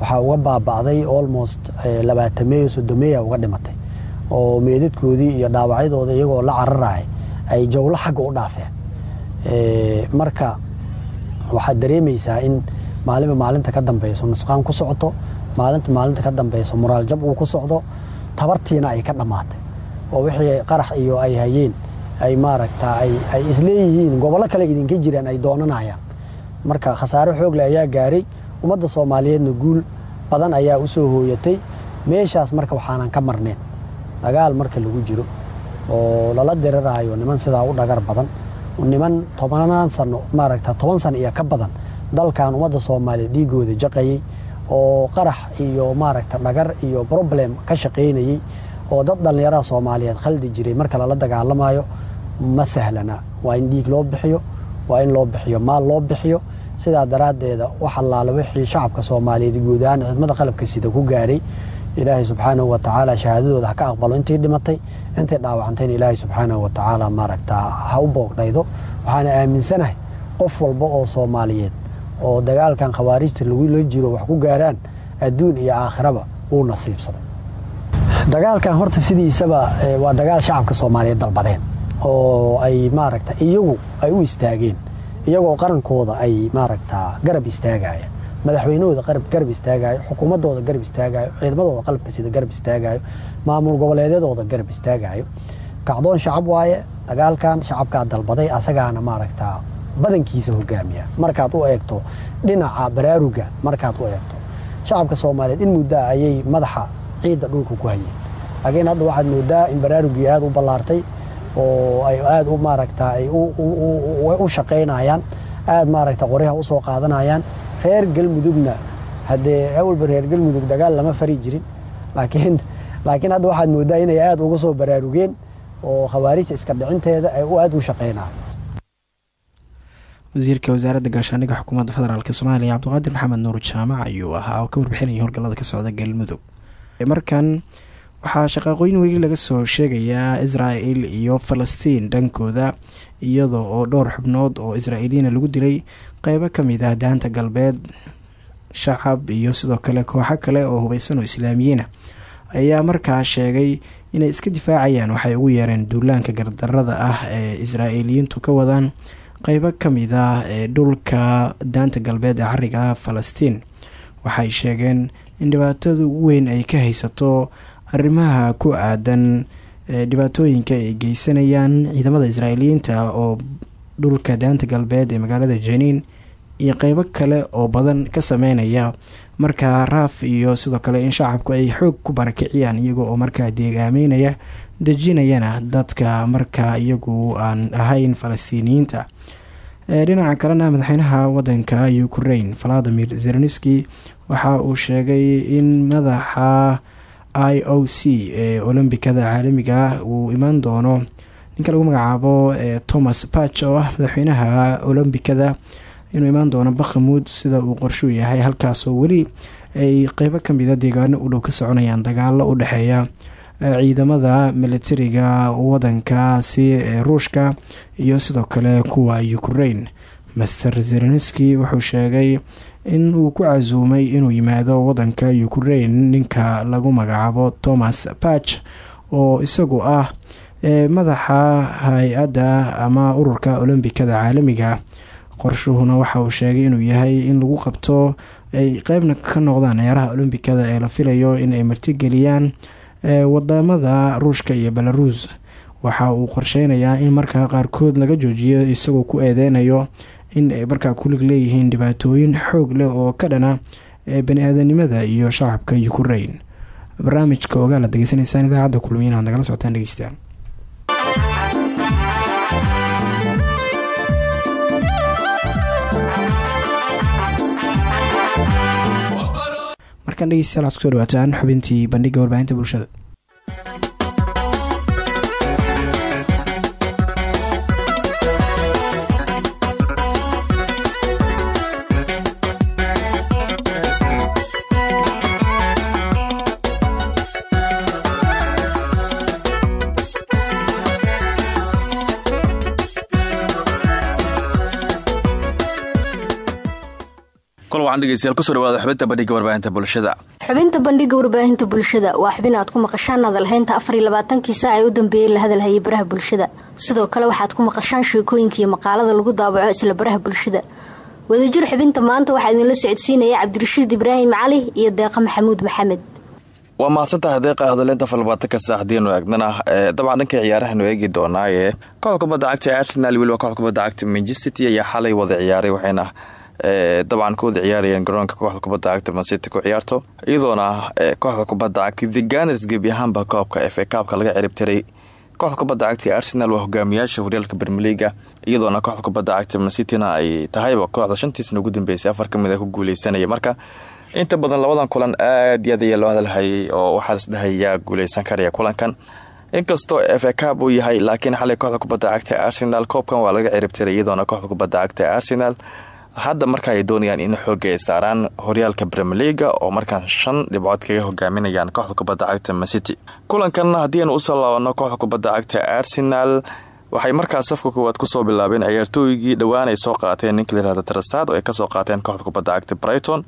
waxaa uga baaba'day almost labaatameeyo soddomeeya uga dhimatay. Oo meedadkoodii iyo dhaawacyadooda iyagoo la cararaya ay jawlo xagga u dhaafeen. Marka waxaad dareemaysaa in maalinba maalinta ka dambeyso nusqaan ku socoto maalinta maalinta ka dambeyso moraal jab uu ku socdo tabartiina ay ka dhammaatay. Oo wixii qarax iyo ay hayeen ay maaragta ay isleeyihiin gobollo kale idinka jiraan ay doonanayaan. Marka khasaare xoogle ayaa gaaray ummadda soomaaliyeedna guul badan ayaa u soo hooyatay. Meeshaas marka waxaanan ka marneen dagaal marka lagu jiro oo lala diriraayo niman sidaa u dhagar badan. Niman tobanaan sano maaragta toban sano iyo ka badan dalkan ummadda soomaaliya dhiigooda jaqayay oo qarax iyo maaragta dhagar iyo problem ka shaqaynayey oo dad dhallinyaraha soomaaliyeed khaldi jiray marka lala dagaalamayo ma sahlana. Waa in dhiig loo bixiyo waa in loo bixiyo maal loo bixiyo. Sidaa daraaddeeda wax allaale wixii shacabka soomaaliyeed guud ahaan cidmada qalabka sida ku gaaray ilaahay subxaanahu wa tacaala shahaadadooda ha ka aqbalo intii dhimatay. Intay dhaawacantayna ilaahay subxaanahu wa tacaala maaragtaa ha u boogdhaydo waxaana aaminsanahay qof walba oo soomaaliyeed oo dagaalkan khawaarijta lagula jiro wax ku gaaraan adduun iyo aakhiraba wuu nasiibsaday dagaalkan horta sidiisaba waa dagaal shacabka soomaaliyeed dalbadeen oo ay maaragta iyagu ay u istaageen iyagoo qarankooda ay maaragtaa garab istaagaya madaxweynahooda garab istaagayo xukuumadooda garab istaagayo ciidamadooda qalabka sida garab istaagayo maamul goboleedyadooda garab istaagayo kacdoon shacab waaye dagaalkan shacabkaa dalbaday asagaana maaragtaa badankiisa hogaamiya. Markaad u eegto dhinaca baraaruga markaad u eegto shacabka soomaaliyeed in muddaa ayay madaxa ciidda dhulka ku hayeen. Laakiin hadda waxaad moodaa in baraarugii aada u ballaartay oo ay aada u maaragtaa ay u shaqaynayaan aada maaragta qoryaha u soo qaadanayaan. Reer galmudugna haddee awalba reer galmudug dagaal lama fari jirin laakiin laakiin hadda waxaad moodaa inay aada uga soo baraarugeen oo khawaarijta iska dhicinteeda ay aada u shaqaynaan wasiirka wasaaradda gaashaandhigga xukuumadda federaalk soomaaliya cabdiqaadir maxamed nuur jaamac ayuu ahaa oo ka warbixinaya howlgallada ka socda galmudug. Markan waxaa shaqaaqooyin weli laga soo sheegayaa israel iyo falastiin dhankooda iyadoo oo dhowr xubnood oo israa'iiliyiina lagu dilay qeybo ka mid ah daanta galbeed shacab iyo sidoo kale kooxo kale oo hubeysan oo islaamiyiina ayaa markaa sheegay inay iska difaacayaan waxay ugu yeereen duulaanka gardarada ah ee israa'iiliyiintu ka wadaan qeybo ka mid ah ee dhulka daanta galbeed ee cariga falastiin. Waxay sheegeen in dhibaatada ugu weyn ay ka haysato arrimaha ku aadan dhibaatooyinka ay geysanayaan ciidamada israa'iiliyiinta oo dhulka daanta galbeed ee magaalada janiin iyo qeybo kale oo badan ka sameynaya markaa raaf iyo sidoo kale in shacabku ay xoog ku barakiciyaan iyago oo markaa deegaameynaya dejinayana dadka markaa iyagu aan ahayn falastiiniyiinta. Dhinaca kalena madaxweynaha wadanka ukraine valadimir zelenski waxa uu sheegay in madaxa i o c ee olombikada caalamiga ah uu imaan doono. Ninka lagu magacaabo thomas bach oo ah madaxweynaha olombikada inuu imaan doono bakhamuud sida uu qorshuu yahay halkaasoo weli ay qeybo kamida deegaano u dhow ka soconayaan dagaalo u dhexeeya ciidamada militariga wadankaasi ruushka iyo sidoo kale kuwa ukraine. Master zelenski wuxuu sheegay in uu ku casuumay inuu yimaado wadanka ukraine ninka lagu magacaabo thomas bach oo isagu ah madaxa hay'adda ama ururka olombikada caalamiga qorshuhuna waxa uu sheegay inuu yahay in lagu qabto ay qeybna ka noqdaan ciyaaraha olombikada ee la filayo in ay martigeliyaan waddamada ruushka iyo belaruus waxa uu qorsheynayaa in markaa qaarkood laga joojiyo isagoo ku eedeynayo in ay markaa kulig leeyihiin dhibaatooyin xoog leh oo ka dhana bani aadanimada iyo shacabka ukraine. Barnaamijka ogaal aad degeysanaysaan idaacadda kulmiyin aad nagala socotaan dhegeystayaal. Markaan dhegeystayaal waxad ku soo dhawaataan xubintii bandhiga warbaahinta bulshada xubinta bandhiga warbaahinta bulshada. Xubinta bandhiga warbaahinta bulshada waa xubin aad ku maqashaan hadalhaynta afar iyo labaatankii saac ee u dambeeyey la hadalhayay baraha bulshada. Sidoo kale waxaad ku maqashaan sheekooyinka iyo maqaalada lagu daabaco isla baraha bulshada. Wadajir xubinta maanta waxaa idinla socodsiinaya cabdirashiid ibraahim cali iyo deeqa maxamuud maxamed. Waa mahadsantahay deeqa hadaleynta afar labaatanka saac hadiinu eegnana dabcan dhanka ciyaarahanu eegi doonaaye kooxda kubadda cagta arsenal weliba kooxda kubadda cagta manchester ayaa xalay wada ciyaaray waxayna dabcan ku wada garoonka kooxda kubadda cagta mancity ku ciyaarto iyadoona kooxda kubadda cagta the ganers gebi ahaanba koobka f kaabka laga ciribtiray kooxda kubadda cagta arsenal waa hogaamiyaasha horyaalka bermeliga iyadoona kooxda kubadda cagta mancityna ay tahayba kooxda shantiisna ugu dambeysay afar ka mid a ku guuleysanaya marka inta badan labadan kulan aad iyo aad ayaa loo hadalhayay oo waxaa lasdhahayaa guuleysan karaya kulankan. Inkastoo a cab uu yahay laakiin xalay kooxda kubadda cagta arsenal koobkan waa laga ciribtiray iyadoona kooxda kubadda cagta arsenal hadda marka ay doonayaan in xooga saaraan horyaalka bremeliga oo markaan shan dhibcood kaga hogaaminayaan kooxda kubadda cagta macity kulankan haddii aynu u soo laabano kooxda kubadda cagta arsenal waxay markaas safka koowaad ku soo bilaabeen ciyaartooygii dhowaan ay soo qaateen ninka layihahdo tarasaad oo ay ka soo qaateen kooxda kubadda cagta brighton.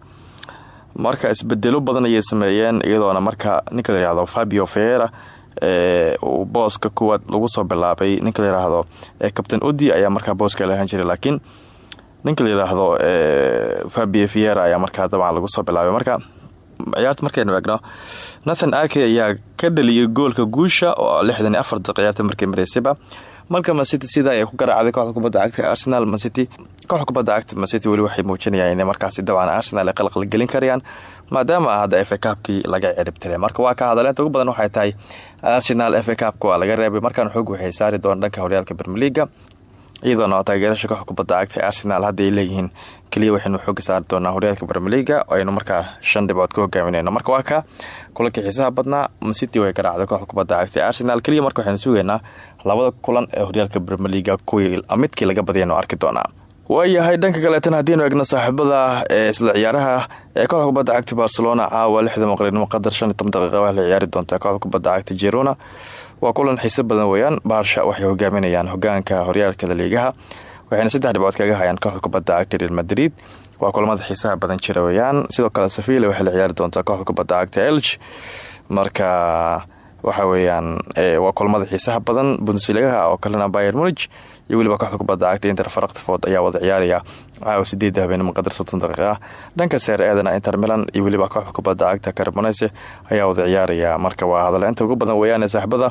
Marka isbedelo badan ayay sameeyeen iyadoona marka ninka layihahdo fabio feera uu booska koowaad lagu soo bilaabay ninka layihahdo captain odi ayaa markaa booska lahan jiray laakiin ninka la yidhaahdo fabio viera ayaa markaa dabcan lagu soo bilaabay. Marka ciyaarta markaynu eegno nathan ake ayaa ka dhaliyay goolka guusha oo lixdan iyo afar ciyaarta markay maraysayba marka mancity sida ay ku garaacday kooxda kubadda cagta arsenal mancity kooxda kubadda cagta mancity weli waxay muujinayaan inay markaasi dabcan arsenal ay qalqalgelin karayaan maadaama hadda f a kaabkii laga ciribtiray marka waa ka hadaleenta ugu badan waxay tahay arsenal f a kaabka waa laga reebay. Markaan xoog waxay saari doona dhanka horyaalka bermeliga iyadoona taageerasha kooxda kubadda cagta arsenal ay leeyihiin keliya waxaynu xooga saari doonaa horyaalka bremeliga oo aynu markaa shan dhibcood ka hogaaminayno. Marka waa ka kulankii xiisaha badnaa macity way garaacday kooxda kubadda cagta arsenal. Keliya marka waxaynu sugaynaa labada kulan ee horyaalka bremeliga kuwii midkii laga badiyaynu arki doonaa. Waayahay dhanka kaleetana haddiinu egno saaxiibada ee isla ciyaaraha ee kooxda kubadda cagta barcelona caawa lixda maqribnimo qadar shan iyo toban daqiiqa waa la ciyaari doontaa kooxda kubadda cagta jerona waa kulan xiise badan weeyaan. Baarsha waxay hogaaminayaan hogaanka horyaalka laliigaha waxayna saddex dhibcood kaga hayaan kooxda kubadda cagta real madrid. Waa kulamada xiisaha badan jira weeyaan. Sidoo kale sevilla waxay la ciyaari doontaa kooxda kubadda cagta elg marka waxa weeyaan waa kulamada xiisaha badan bundesligaha oo kalena bayer munig iyo weliba kooxda kubadda cagta inter frankfort ayaa wada ciyaaraya. Caawa sideedda habeenimo qadar soddon daqiiqa dhanka seer inter milan iyo weliba kooxda kubadda cagta carbonese ayaa wada ciyaaraya. Marka waa hadaleynta ugu badan weeyaan ee saaxibada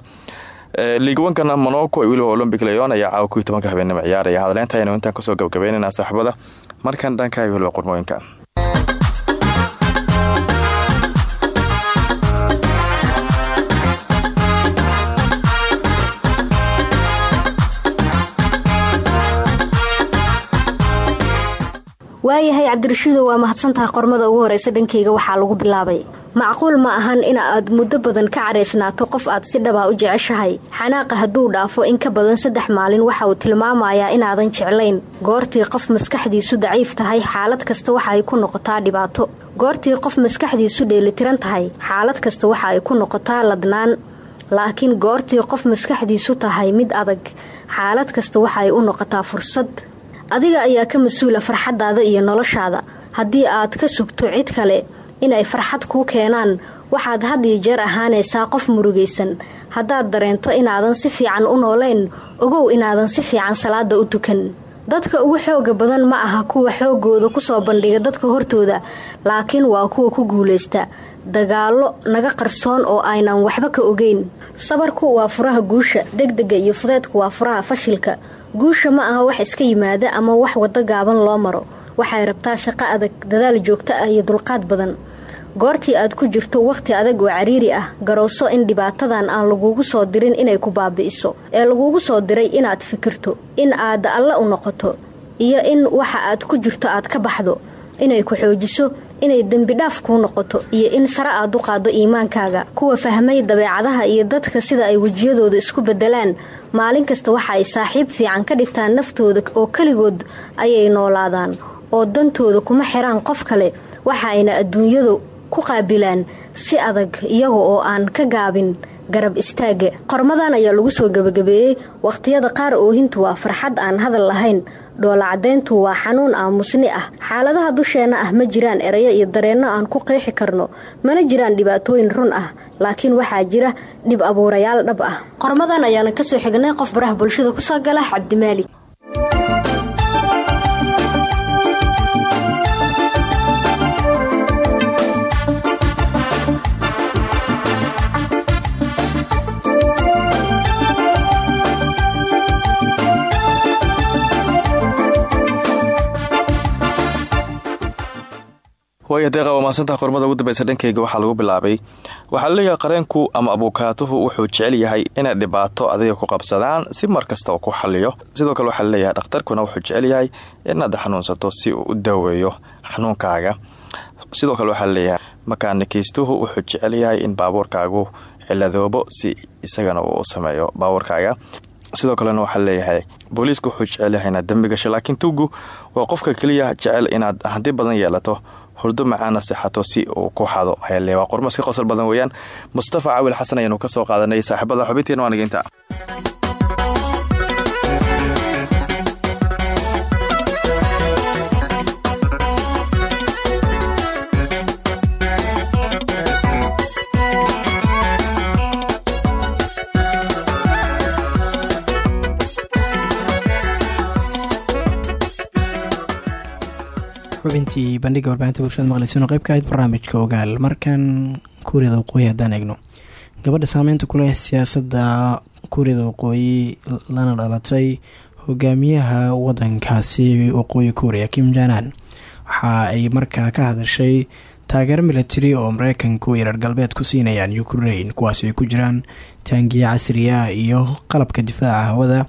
liigwankana monaco iyo weliba olombic leon ayaa caawa kuiyo tobanka habeenimo ciyaaraya. Hadaleynta aynu intaan ka soo gabgabeynayna saaxibada. Markan dhanka iyo weliba qormooyinka waayahay cabdirashiido waa mahadsantahay qormada ugu horeysa dhankayga waxaa lagu bilaabay. Macquul ma ahan in aad muddo badan ka caraysnaato qof aad si dhabah u jeceshahay. Xanaaqa hadduu dhaafo in ka badan saddex maalin waxa uu tilmaamayaa inaadan jeclayn. Goortii qof maskaxdiisu daciif tahay xaalad kasta waxa ay ku noqotaa dhibaato. Goortii qof maskaxdiisu dheelitiran tahay xaalad kasta waxa ay ku noqotaa ladnaan. Laakiin goortii qof maskaxdiisu tahay mid adag xaalad kasta waxa ay u noqotaa fursad adiga ayaa ka mas'uula farxaddaada iyo noloshaada. Haddii aad ka sugto cid kale inay farxad kuu keenaan waxaad had iyo jeer ahaanaysaa qof murugaysan. Haddaad dareento inaadan si fiican u noolayn ogow inaadan si fiican salaada u tukan. Dadka ugu xooga badan ma aha kuwa xoogooda ku soo bandhiga dadka hortooda laakiin waa kuwa ku guulaysta. Dagaallo naga qarsoon oo aynan waxba ka ogeyn. Sabarku waa furaha guusha degdega iyo fudeedku waa furaha fashilka guusha ma aha wax iska yimaada ama wax waddo gaaban loo maro. Waxay rabtaa shaqo adag dadaal joogto ah iyo dulqaad badan. Goortii aad ku jirto wakhti adag oo cariiri ah garowso in dhibaatadan aan lagugu soo dirin inay ku baabi'iso ee lagugu soo diray inaad fikirto in aad alle u noqoto iyo in waxa aad ku jirto aad ka baxdo inay ku xoojiso inay dembidhaaf kuu noqoto iyo in sare aad u qaaddo iimaankaaga. Kuwa fahmay dabeecadaha iyo dadka sida ay wejiyadooda isku bedelaan maalin kasta waxa ay saaxiib fiican ka dhigtaan naftooda oo keligood ayay noolaadaan. Oo dantooda kuma xiraan qof kale. Waxa ayna adduunyadu ku qaabilaan si adag iyaga oo aan ka gaabin garab istaaga qormadan ayaa lagu soo gebagabeeyey wakhtiyada qaar oohintu waa farxad aan hadal lahayn. Dhoolacadayntu waa xanuun aamusni ah. Xaaladaha dusheenna ah ma jiraan erayo iyo dareenno aan ku qeexi karno. Mana jiraan dhibaatooyin run ah laakiin waxaa jira dhib abuurayaal dhab ah. Qormadan ayaana ka soo xignay qof baraha bulshada ku soo gala cabdimaalik waaya deeqa waa mahadsantaha qormada ugu dambeysa dhankeyga waxaa lagu bilaabay. Waxaa la leeyahay qareenku ama abuukaatuhu wuxuu jecel yahay inay dhibaato adiga ku qabsadaan si mar kasta uu ku xaliyo sidoo kale waxaa la leeyahay dhakhtarkuna wuxuu jecel yahay inaad xanuunsato si uu u daaweeyo xanuunkaaga. Sidoo kale waxaa la leeyahay makaanikaystuhu wuxuu jecel yahay in baabuurkaagu ciladoobo si isagana uu sameeyo baabuurkaaga. Sidoo kalena waxaa leeyahay booliisku wuxuu jecel yahay inaad dembi gasho laakiin tugu waa qofka keliya jecel inaad hanti badan yeelato hurdo macaana sexato si uu ku xado. Ayale waa qormo iska qosol badan weeyaan. Mustafa cawil xasan ayaanu ka soo qaadanay saaxiibada xubinteena waaniga inta xubintii bandhiga warbaahinta bulshada maqleysan oo qayb ka ahayd barnaamijka ogaal markan kuuriyada waqooyi haddaan eegno gabadha saameynta ku leh siyaasadda kuuriyada waqooyi lana dhalatay hogaamiyaha wadankaasi waqooyi kuuriya kim janan waxa ay markaa ka hadashay taageero milatari oo mareykanku iyo reer galbeed ku siinayaan ukrain kuwaasi ay ku jiraan taangiya casriya iyo qalabka difaaca hawada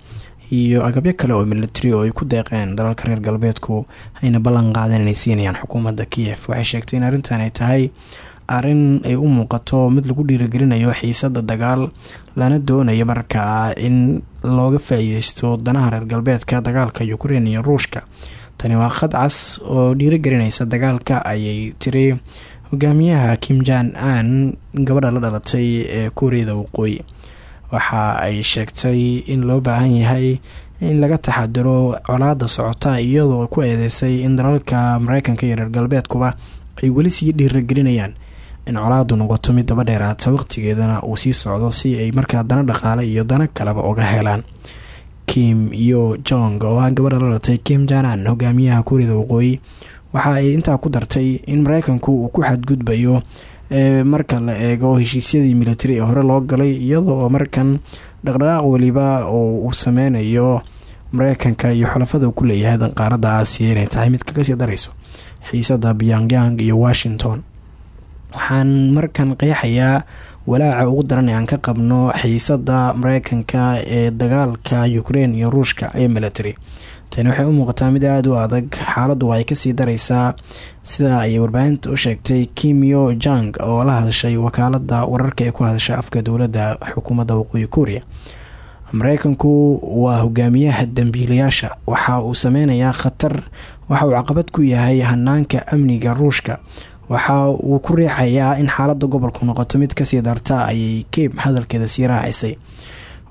iyo agabyo kale oo milatari oo ay ku deeqeen dalalka reer galbeedku ayna ballan qaadeen inay siinayaan xukuumadda kiyef waxay sheegtay in arrintan ay tahay arrin ay u muuqato mid lagu dhiirigelinayo xiisada dagaal lana doonayo markaa in looga faa-iideysto danaha reer galbeedka dagaalka ukrein iyo ruushka. Tani waa khad cas oo dhiirigelinaysa dagaalka ayay tiri hogaamiyaha kim jan an gabadha la dhalatay ee kuuriyada waqooyi waxa ay sheegtay in loo baahan yahay in laga taxadiro colaada socota iyadoo ku eedeysay in dalalka mareykanka iyo reer galbeedkuba ay weli sii dhiiragelinayaan in colaadu noqoto mid daba dheeraata waqtigeedana uu sii socdo si ay markaa dana dhaqaale iyo dana kaleba uga helaan. Kim iyo jong oo ah gabadha la dhalatay kim janan hogaamiyaha kuuriyada waqooyi waxa ay intaa ku dartay in mareykanku uu ku xadgudbayo marka la eego heshiisyadii militari ee hore loo galay iyadoo markan dhaqdhaqaaq weliba oo uu sameynayo mareykanka iyo xulafada ku leeyahay qaaradda aasiya inay tahay mid kaga sii darayso xiisada pyongyang iyo washington. Waxaan markan qeexayaa walaaca ugu daran ee aan ka qabno xiisada mareykanka ee dagaalka ukrein iyo ruushka ee military tani waxay u muuqataa mid aada u adag. Xaaladdu ay ka sii dareysaa sida ayay warbaahinta u sheegtay kimyo jang oo la hadashay wakaalada wararka ee ku hadasha afka dowladda xukuumadda waqooyi kuuriya mareykanku waa hogaamiyaha dambiilayaasha. Waxa uu sameynayaa khatar. Waxa uu caqabad ku yahay hanaanka amniga ruushka. Waxa uu ku riixayaa in xaaladda gobolku noqoto mid ka sii darta ayay keyb hadalkeeda sii raacisay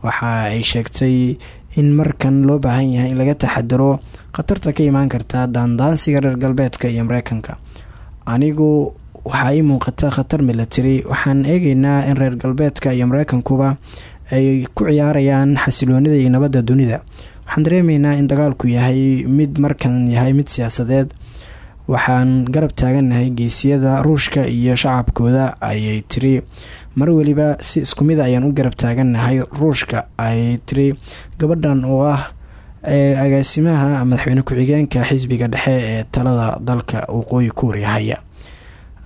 waxa ay sheegtay in markan loo baahan yahay in laga taxadiro khatarta ka imaan karta daandaansiga reer galbeedka iyo mareykanka anigu waxaa ii muuqata khatar milatary waxaan eegeynaa in reer galbeedka iyo mareykankuba ay ku ciyaarayaan xasiloonida iyo nabadda dunida. Waxaan dareemeynaa in dagaalku yahay mid markan yahay mid siyaasadeed. Waxaan garab taagannahay geesiyada ruushka iyo shacabkooda ayay tiri mar weliba si isku mid ayaan u garab taagannahay ruushka. Ayay tiri gabadhan oo ah agaasimaha madaxweyne ku-xigeenka xisbiga dhexe ee talada dalka waqooyi kuuriya haya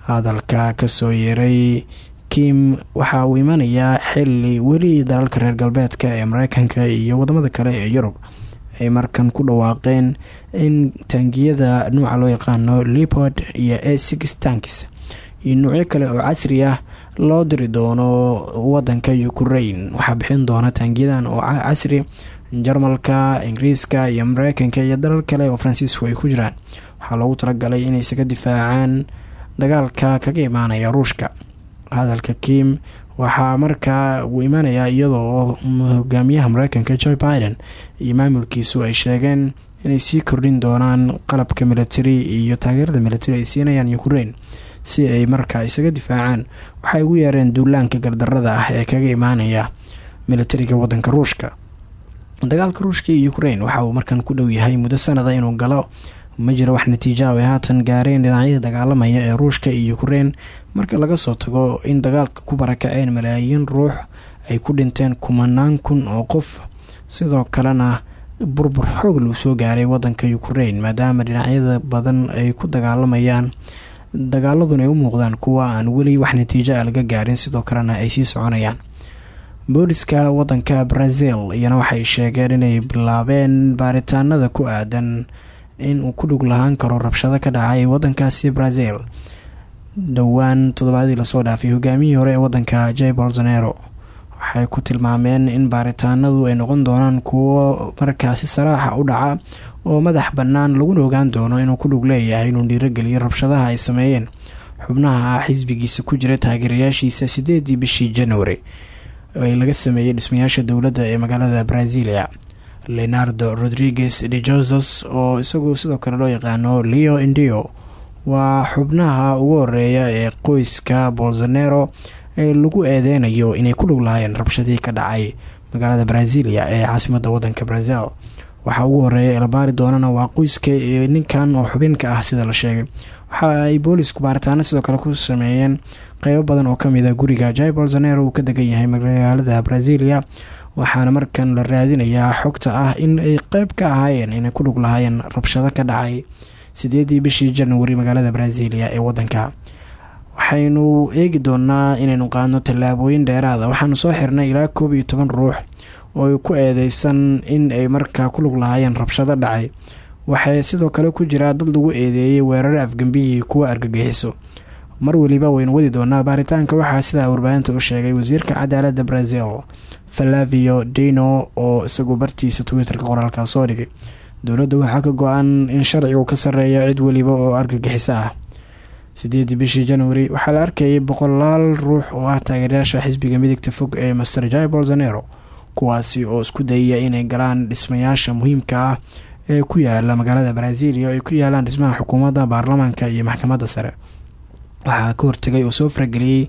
hadalka ka soo yeeray kim waxa uu imanayaa xili weli dalalka reer galbeedka ee mareykanka iyo waddamada kale ee yurub. Ay markan ku dhawaaqeen in taangiyada nuuca loo yaqaano leopord iyo a six tankis iyo nuucyo kale oo casri ah loo diri doono wadanka ukraine. Waxaa bixin doona taangiyadan oo casri jarmalka ingiriiska iyo mareykanka iyo dalal kale oo faransiisku ay ku jiraan. Waxaa loogu talagalay inay isaga difaacaan dagaalka kaga imaanaya ruushka. Hadalka kim waxaa markaa uu imaanayaa iyadoo hogaamiyaha mareykanka joe biden iyo maamulkiisu ay sheegeen inay sii kordhin doonaan qalabka military iyo taageerada military ay siinayaan ukraine si ay markaa isaga difaacaan waxay ugu yeereen duulaanka gardarada ah ee kaga imaanaya militariga wadanka ruushka. Dagaalka ruushka iyo ukraine waxa uu markan ku dhow yahay muddo sanada inuu galo. Ma jiro wax natiijaha ay haatan gaareen dhinacyada dagaalamaya ee ruushka iyo ukraine marka laga soo tago in dagaalka ku barakaceen malaayiin ruux ay ku dhinteen kumanaan kun oo qof. Sidoo kalena burbur xoog luu soo gaaray wadanka ukraine maadaama dhinacyada badan ay ku dagaalamayaan dagaaladuna ay u muuqdaan kuwa aan weli wax natiijo a laga gaarin sidoo kalena ay sii soconayaan. Booliska wadanka brazil iyana waxay sheegeen inay bilaabeen baaritaanada ku aadan in uu ku dhug lahaan karo rabshado ka dhacay wadankaasi brazil. Dhowaan toddobaadii la soo dhaafay hogaamiyihii hore ee wadanka jay bolsonero waxay ku tilmaameen in baaritaanadu ay noqon doonaan kuwo markaasi saraaxa u dhaca oo madax bannaan laguna ogaan doono inuu ku dhug leeyahay inuu dhiirogeliyo rabshadaha ay sameeyeen. Xubnaha xisbigiisa ku jira taageerayaashiisa sideedii bishii january ay laga sameeyey dhismayaasha dowladda ee magaalada brazilia leonardo rodriguez de josos oo isagu sidoo kale loo yaqaano leo indio waa xubnaha ugu horreeya ee qoyska bolsonero ee lagu eedeynayo inay ku dhug lahaayeen rabshadii ka dhacay magaalada brazilia ee caasimadda wadanka brazil waxaa ugu horreeya ee la baari doonana waa qoyska ninkan oo xubinka ah sida la sheegay. Waxa ay boolisku baaritaano sidoo kale ku sameeyeen qeybo badan oo ka mid a guriga. Jai bolsonero uu ka degan yahay magaalada brazilia waxaana markan la raadinayaa xogta ah in ay qeyb ka ahaayeen inay ku dhug lahaayeen rabshado ka dhacay sideedii bishii januari magaalada brazilia ee wadanka waxaynu eegi doonaa inaynu qaadno tallaabooyin dheeraada waxaanu soo xirnay ilaa koob iyo toban ruux oo ku eedeysan in ay markaa ku lug lahaayeen rabshado dhacay. Waxay sidoo kale ku jiraa dad lagu eedeeyay weeraro afgembiyii kuwa argagixiso mar weliba waynu wadi doonaa baaritaanka waxaa sidaa warbaahinta u sheegay wasiirka cadaalada brazil falavio dino oo isagu bartiisa twitter-ka qoraalkaa soo dhigay. Dowladda waxaa ka go-an in sharcigu ka sarreeya cid weliba oo argagixiso ah. Sideedii bishii januari waxaa la arkayay boqolaal ruux oo ah taageerayaasha xisbiga midigta fog ee master jai bolsonero kuwaasi oo isku dayaya inay galaan dhismayaasha muhiimka ah ee ku yaalla magaalada brazilia oo ay ku yaalaan dhismaha xukuumadda baarlamaanka iyo maxkamadda sare. Waxaa ka hortegay oo soo farageliyey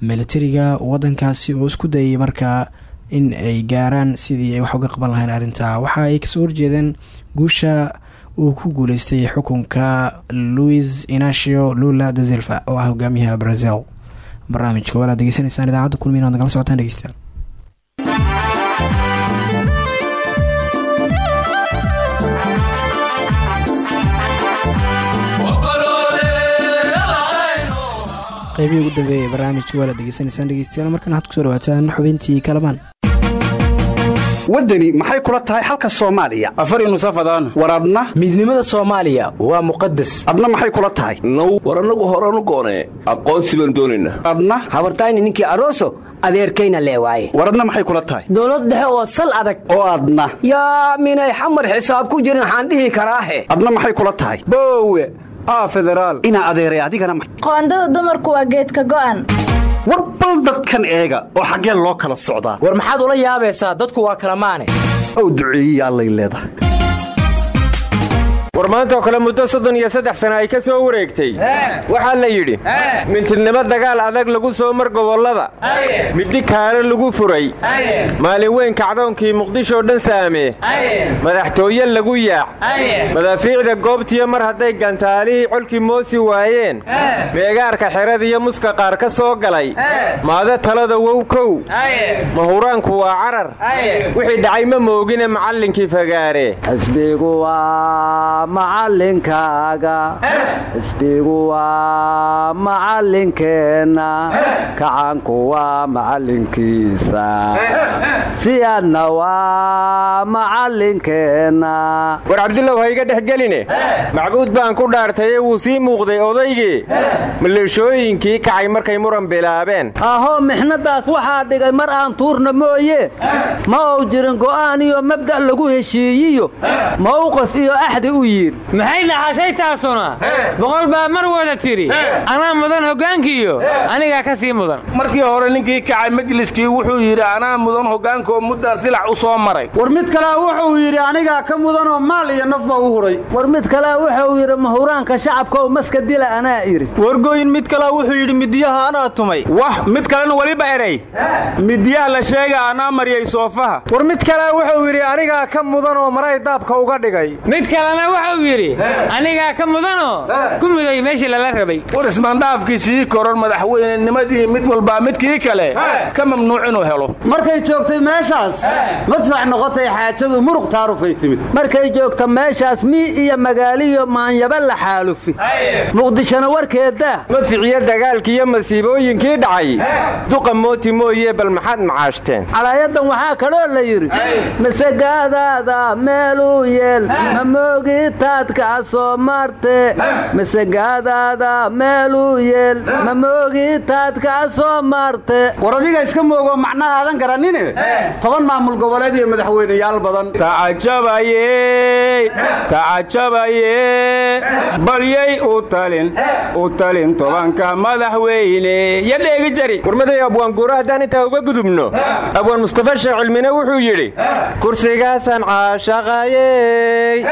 militariga wadankaasi oo isku dayay markaa in ay gaaraan sidii ay wax uga qaban lahayn arrintaa waxa ay ka soo horjeedeen guusha uu ku guuleystay xukunka louis inacio lula da silva oo ah hogaamiyaha brazil. Barnaamijka waalaad degeysanaysaan idaacadda kulmiin oad nagala socotaan dhegeystayaal qeybihii ugu dambeeyay ee barnaamijka waalaad degeysanaysaan dhegeystayaal markan waxaad ku soo dhawaataan xubintii kalamaan. Waddani maxay kula tahay xalka soomaaliya? Afar nusafadaan war adna? Midnimada soomaaliya waa muqadas adna maxay kula tahay? Now war annagu horanu goonee. Aqoonsi baan doonaynaa adna? Habartayni ninkii aroso adeerkayna lee waaye. War adna maxay kula tahay? Dowlad dhexe oo sal adag. Oo adna. Yaa minay xamar xisaab ku jirin waxaan dhihi karaahe adna maxay kula tahay? Boowe aa federaal inaa adeeray adigana qoondada dumarku waa geedka go'an. War bal dadkan eega oo xaggeen loo kala socdaa. War maxaad ula yaabaysaa dadku waa kala maane. Ow duceeyey allay leedahay war maanta oo kale muddo soddon iyo saddex sana ay ka soo wareegtay. Waxaa la yidhi mintidnimo dagaal adag lagu soo mar gobollada middi kaano lagu furay. Maalin weyn kacdoonkii muqdishoo dhan saamee. Madaxtooye lagu yaac. Madaafiicda goobtiyo mar hadday gantaalihii colkii moosi waayeen. Meegaarka xeradiyo muska qaar ka soo galay. Maada talada wow kow. Mahuraanku waa carar. Wixii dhacay ma moogine macallinkii fagaare macallinkaaga. Xisbigu waa macallinkeenna. Kacanku waa macallinkiisa. Siyaadna waa macallinkeenna. War cabdullow ha iga dhex geline macbuud baan ku dhaartaye wuu sii muuqday odaygii. Maleeshooyinkii kacay markay muran bilaabeen. Ahoo mixnadaas waxaa dhigay mar aan tuurna mooye. Ma uu jirin go'aan iyo mabda' lagu heshiiyiyo. Mawqif iyo axdi u yidhi maxay dhaxashay taasuna? Boqol baa mar wada tidhi anaa mudan hoggaankiiyo anigaa ka sii mudan. Markii hore ninkii kacay majliskii wuxuu yidhi anaa mudan hoggaankaoo muddaan silac u soo maray. War mid kalea wuxuu yidhi anigaa ka mudanoo maal iyo nafba u huray. War mid kalea wuxuu yidhi mahuraanka shacabkaoo maska dila anaa idhi wargooyin mid kalea wuxuu yidhi midyaha anaa tumay. Wah mid kalena weliba erey midyaha la sheega anaa mariyay soofaha. War mid kale wuxuu yidhi anigaa ka mudanoo maray daabka uga dhigay. Mid kalena wuxuu yidhi anigaa ka mudanoo ku muday meeshii lala rabay. War ismaandhaafkii sii koran madaxweynenimadii mid walbaa midkii kale ka mamnuuc inuu helo. Markay joogtay meeshaas madfac noqotay xaajadu muruq taarufay timid. Markay joogta meeshaas mii iyo magaaliyo maanyaba la xaalufi. Muqdishona warkeeda madficiyo dagaalkiiyo masiibooyinkii dhacay. Duqa mooti mooye bal maxaad macaashteen? Calaayadan waxaa kaloo la yidhi masagaadaada meeluu yeel ma moogitaadkaa soo marte masagaadaada meeluu yeel ma moogitaadkaa soo marte war adiga iska moogo macnaha aadan garanine? Toban maamul goboleed iyo madaxweyneyaal badan. Tacajabaye tacajabaye balyay u talin u talin tobanka madaxweyne. Ya dheegi jari. Warmaday abwaan guura haddaan intaa uga gudubno abwaan mustafa sheekh cilmine wuxuu yidhi kursigaasaan caashaqayey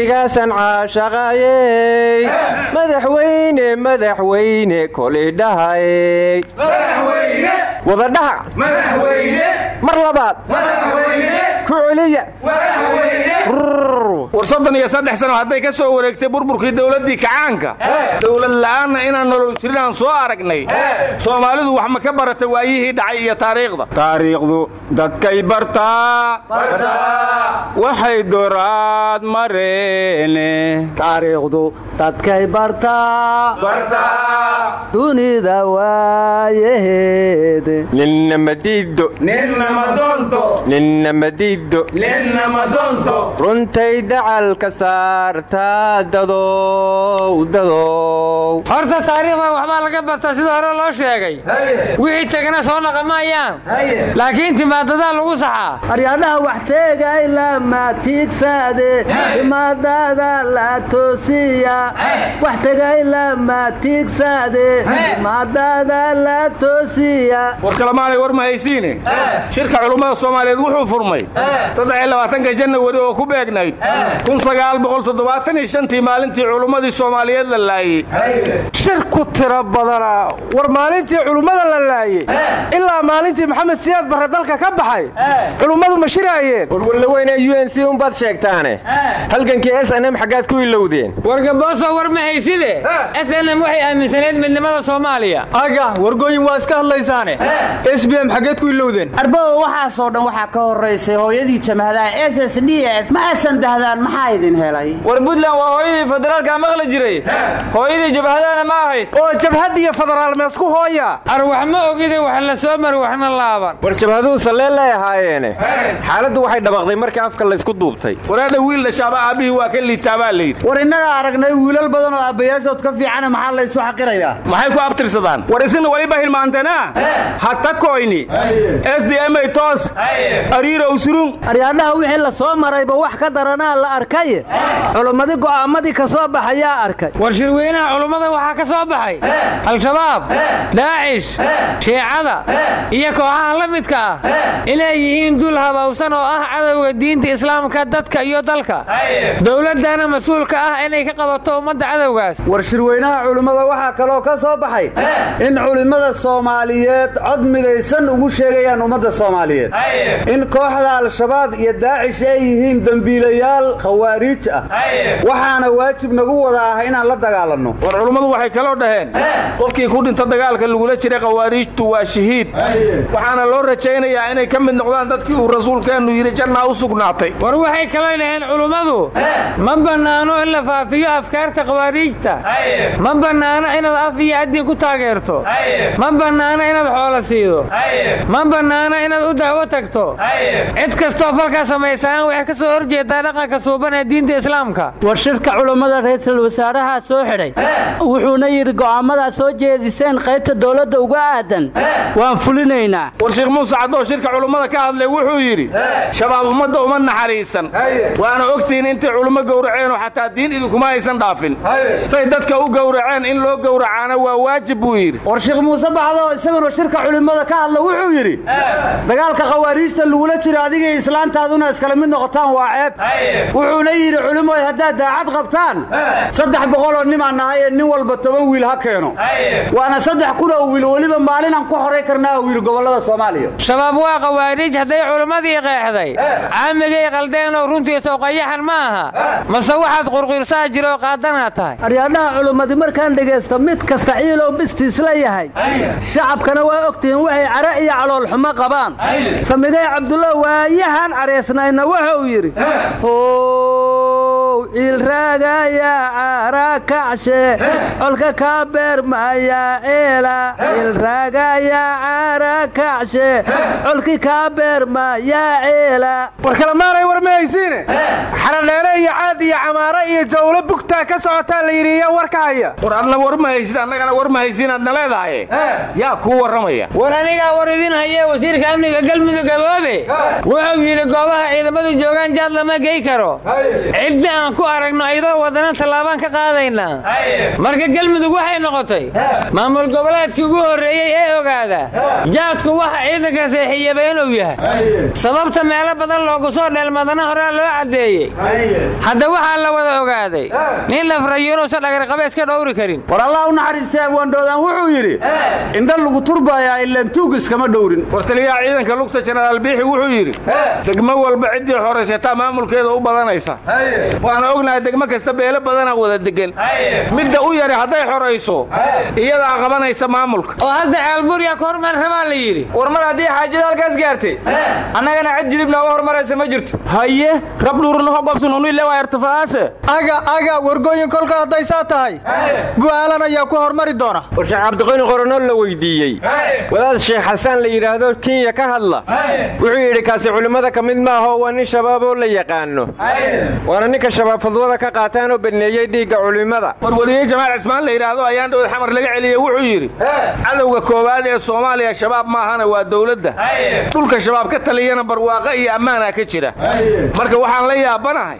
kursigaasaan caashaqayey madaxweyne madaxweyne kolidhahayey wadadhaha. Mar labaad. Ku celiya war soddon iyo saddex sano hadday ka soo wareegtay burburkii dowladdii kacaanka. Dowlad la'aanna inaan nolol jirin aan soo aragnay. Soomaalidu wax ma ka barata waayihii dhacay iyo taariikhda? Taariikhdu dadkay bartaa waxay dooraad mareene. Taariikhdu dadkay bartaa dunida waayaheede ninna madiido ninna madoonto ninna madiido ninna madoonto runtay dacalka saartaa dadow dadow. Horta taariikhda waxbaa laga bartaa sida hore loo sheegay. Wixii tegana soo naqamayaan laakiin timaadadaa lagu saxaa. Aryaadhaha wax teegay lama tiigsaade timaadada la toosiya. Wax tegay lama tiigsaade timaadada la toosiya. War kalamaanay war ma haysiine. Shirka culummada soomaaliyeed wuxuu furmay. Saddex janawari oo ku beegnayd tii maalintii culummadii soomaaliyeed la laayey shir ku tiro badana. War maalintii culummada la laayey ilaa maalintii maxamed siyaad barre dalka ka baxay culummadu ma shiraayeen. Warwarlaweyne u n c umbaad sheegtaane. Halgankii s n m xaggaad ku ilowdeen. Wargabooso war ma hayside? S n m waxay aaminsaneed midnimada soomaaliya. Aga wargooyin waa iska hadlaysaane. S b m xaggeed ku ilowdeen. Arbow waxaasoo dhan waxaa ka horraysay hooyadii jamhadaha s s d f. Ma asan dahdaan maxaa idin helay? War buntland waa hooyadii federaalka maqli jiray. Hooyadii jabhadana ma ahayd. Oo jabhad iyo federaal meesku hooya? Ar wax ma ogide wax la soo mari waxna laaban war jabhaduhu salleellay ahaayeene xaaladdu waxay dhabaqday markii afka laysku duubtay. Waraadha wiil dhashaaba aabbihii waa ka liitaabaa layidhi war innagaa aragnay wiilal badan oo aabbayaashood ka fiicana maxaa laysu xaqirayaa maxay ku abtirsadaan? War isina weliba hilmaantana hata koyni. S d m toos. Ariirow surung aryaadhaha wixii la soo marayba wax ka daranaa la arkay culummadii go'aamadii ka soo baxayaa arkay. War shirweynaha culummada waxaa ka soo baxay. Al-shabaab daacish shiicada iyo kooxaha la midka ah. Inay yihiin dul habawsan oo ah cadowga diinta islaamka dadka iyo dalka. Dowladdana mas'uulka ah inay ka qabato ummadda cadowgaas. War shirweynaha culimmada waxaa kaloo ka soo baxay in culimmada soomaaliyeed cod midaysan ugu sheegayaan ummadda soomaaliyeed. In kooxda al-shabaab iyo daacish ay yihiin dembiilayaal khawaariij ah. Waxaana waajib nagu wada ah inaan la dagaalanno. War culummadu waxay kaloo dhaheen qofkii ku dhinta dagaalka lagula jiray khawaariijtu waa shahiid. Waxaana loo rajaynayaa inay ka mid noqdaan dadkii uu rasuulkeennu yidhi jannaa u sugnaatay. War waxay kaloo dhaheen culummadu ma bannaano in la faafiyo afkaarta khawaariijta. Ma bannaano inaad af iyo addin ku taageerto. Ma bannaano inaad xoolo siido. Ma bannaano inaad u dacwo tagto. Cid kastoo falkaa samaysaan waxay ka soo horjeedaa dhaqanka suuban ee diinta islaamka. War shirka culummada ra'iisul wasaaraha soo xidhay. Wuxuuna yidhi go'aamadaad soo jeediseen qaybta dowladda uga aadan. Waan fulinaynaa. War sheekh muuse caddoo shirka culummada ka hadlay wuxuu yidhi shabaab ummadda uma naxariisan. Waana ogtihiin intay culummo gowraceenoo xataa diin idinkuma aysan dhaafin. Say dadka u gowraceen in loo gowracaana waa waajib buu yidhi. War sheekh muuse baxdo isaguna shirka culimmada ka hadla wuxuu yidhi dagaalka khawaariijta lagula jiro adigay islaantaaduna iskala mid noqotaan waa ceeb wuxuuna yidhi culimoy haddaad daacad qabtaan saddex boqoloo nimaan nahay ee nin walba toban wiil ha keeno. Waana saddex kun oo wiil weliba maalinaan ku horay karnaa uu yidhi gobollada soomaaliya. Shabaab waa khawaariij hadday culimmadii qeexday. Caamigay qaldeenoo runtiisa qayaxan ma aha mase waxaad qurqirsaa jiroo qaadanaa tahay? Aryaadhaha culummadi markaan dhegaysto mid kasta ciilow bistiis la yahay. Shacabkana waa ogtihiin waxay care iyo caloolxumo qabaan. Samigay cabdulla waayahan caraysnayna wuxuu yidhi Oh how ciilraagaya cara kacshe colka kaa beermaya ceela ciilraagaya cara kacshe colki kaa beermaya ceela war kalemaanay war ma haysiine? Xaradheere iyo caad iyo camaare iyo jawlo bugtaa ka socotaa la yidhi yaa war ka haya. War adna war ma haysid annagana war ma haysiin aadna leedahay. Yaa kuu warramaya. War anigaa war idin haye wasiirka amniga galmudug gaboobe wuxuu yidhi goobaha ciidamadu joogaan jaad lama gey karo. Cidda aan ku aragno ayadoo wadana tallaabaan ka qaadaynaa marka galmudug waxay noqotay maamul goboleedkii ugu horreeyey ee ogaada jaadku waxa ciidanka seexiyaba inuu yahay. Sababta meelo badan loogu soo dheelmadana horaa loo caddeeyey. Hadda waxaa la wada ogaaday nin lafrayo inuusan dhagarqaba iska dhowri karin. War allah u naxariistay abwaandhoodaan wuxuu yidhi indha lagu turbayaa ilaan tuug iskama dhowrin. War taliyaha ciidanka lugta jenaraal biixi wuxuu yidhi degmo walba ciddii xoraysataa maamulkeeda u badanaysa waana ognahay degmo kasta beelo badana wada degan midda u yari hadday xorayso iyadaa qabanaysa maamulka. Oo hadda ceelburya ka hormar rabaa la yidhi. War mar haddii xaajada halkaas gaartay annagana cid jilib nooga hormaraysa ma jirto. Haye rabdhuurnaho gobsununile waa irtifaase. Aga aga wargooyin kolka hadday saa tahay. Bu'aalan ayaa ku hormari doona. War sheekh cabdiqayni qoronoo la weydiiyey. Wadaad sheekh xasaan la yidhaahdo kenya ka hadla. Wuxuu yidhi kaasi culimmada ka mid maaho waa nin shabaaboo la yaqaano. Waana ninka shabaab fadwada ka qaataanoo baneeyey dhiigga culimmada. Warwariye jamaal cismaan la yidhaahdo ayaan dhowr xamar laga celiyey wuxuu yidhi cadowga koowaad ee soomaaliya shabaab maahana waa dowladda. Dhulka shabaab ka taliyana barwaaqo iyo ammaana ka jira. Marka waxaan la yaabanahay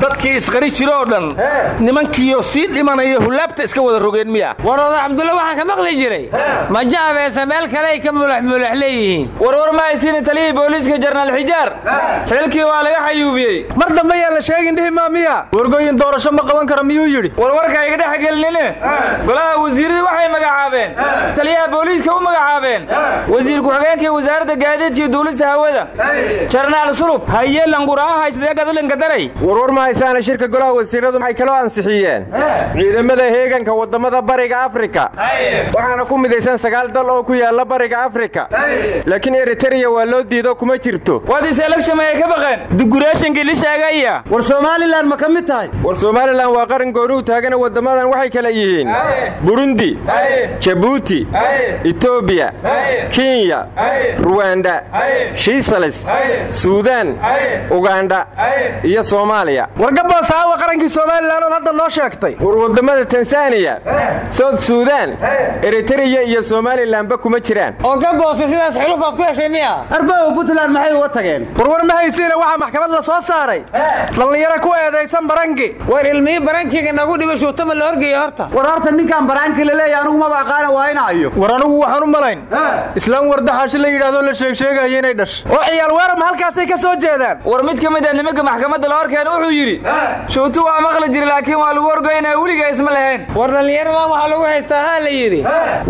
dadkii isqari jira oo dhan nimankiiyo sii dhimanaya hulaabta iska wada rogeen miya. Warooda cabdulla waxaan ka maqli jiray. Ma jaabeesa meel kale ay ka mulax mulax leeyihiin? Warwar ma haysiini taliyii booliiska jarnaal xijaar? Xilkii waa laga xayuubiyey. Mar dambe yaa la sheegin dhihi miya wargooyin doorasho ma qaban kara miyuu yidhi? warwarka iga dhex gelinine golaha wasiiradii waxay magacaabeen. Taliyaha booliiska u magacaabeen. Wasiir ku-xigeenkii wasaaradda gaadiidkii duulista hawada. Jarnaal sulub haye languraaha haysadee gadalinka daray warwar ma haysaana shirka golaha wasiiradu waxay kaloo ansixiyeen? Ciidamada heeganka waddamada bariga afrika. Waxaana ku midaysan sagaal dal oo ku yaalla bariga afrika. Laakiin eritereya waa loo diido kuma jirto. Wadis election ayay ka baqeen? Sheegaya war somalilan ma ka mid tahay? War somalilan waa qaran gooni taagana waddamadan waxay kala yihiin. Burundi jabuuti etoobiya kenya ruwanda shiisales suudaan ugandha iyo soomaaliya. Wargaboos aawa qarankii somalilan ood hadda noo sheegtay. War waddamada tansaaniya sood suudaan eritereya iyo somalilanba kuma jiraan. Oo gaboose sidaas xulufaad ku heshay miya? Arbow puntland maxay uga tageen? Warwar ma haysiina waxaa maxkamad la soo saaray. Dhallinyaro ku eedaysan barangi war ilmihii barankiga nagu dhiba shuutama la horgeeya horta. War horta ninkaan baraanki la leeya anugu maba aqaana waa ina ayo war anugu waxaan u malayn. Islaam wardaxaashi la yidhaahdo la sheegsheegaya inay dhash oo ciyaal weeram halkaasay ka soo jeedaan. War mid ka mid ah nimanka maxkamadda la horkeena wuxuu yidhi shuuti waa maqli jira laakiin waa lagu horgoynaya weliga isma lahayn. War dhallinyaradan waxaa lagu haystaa haa la yidhi.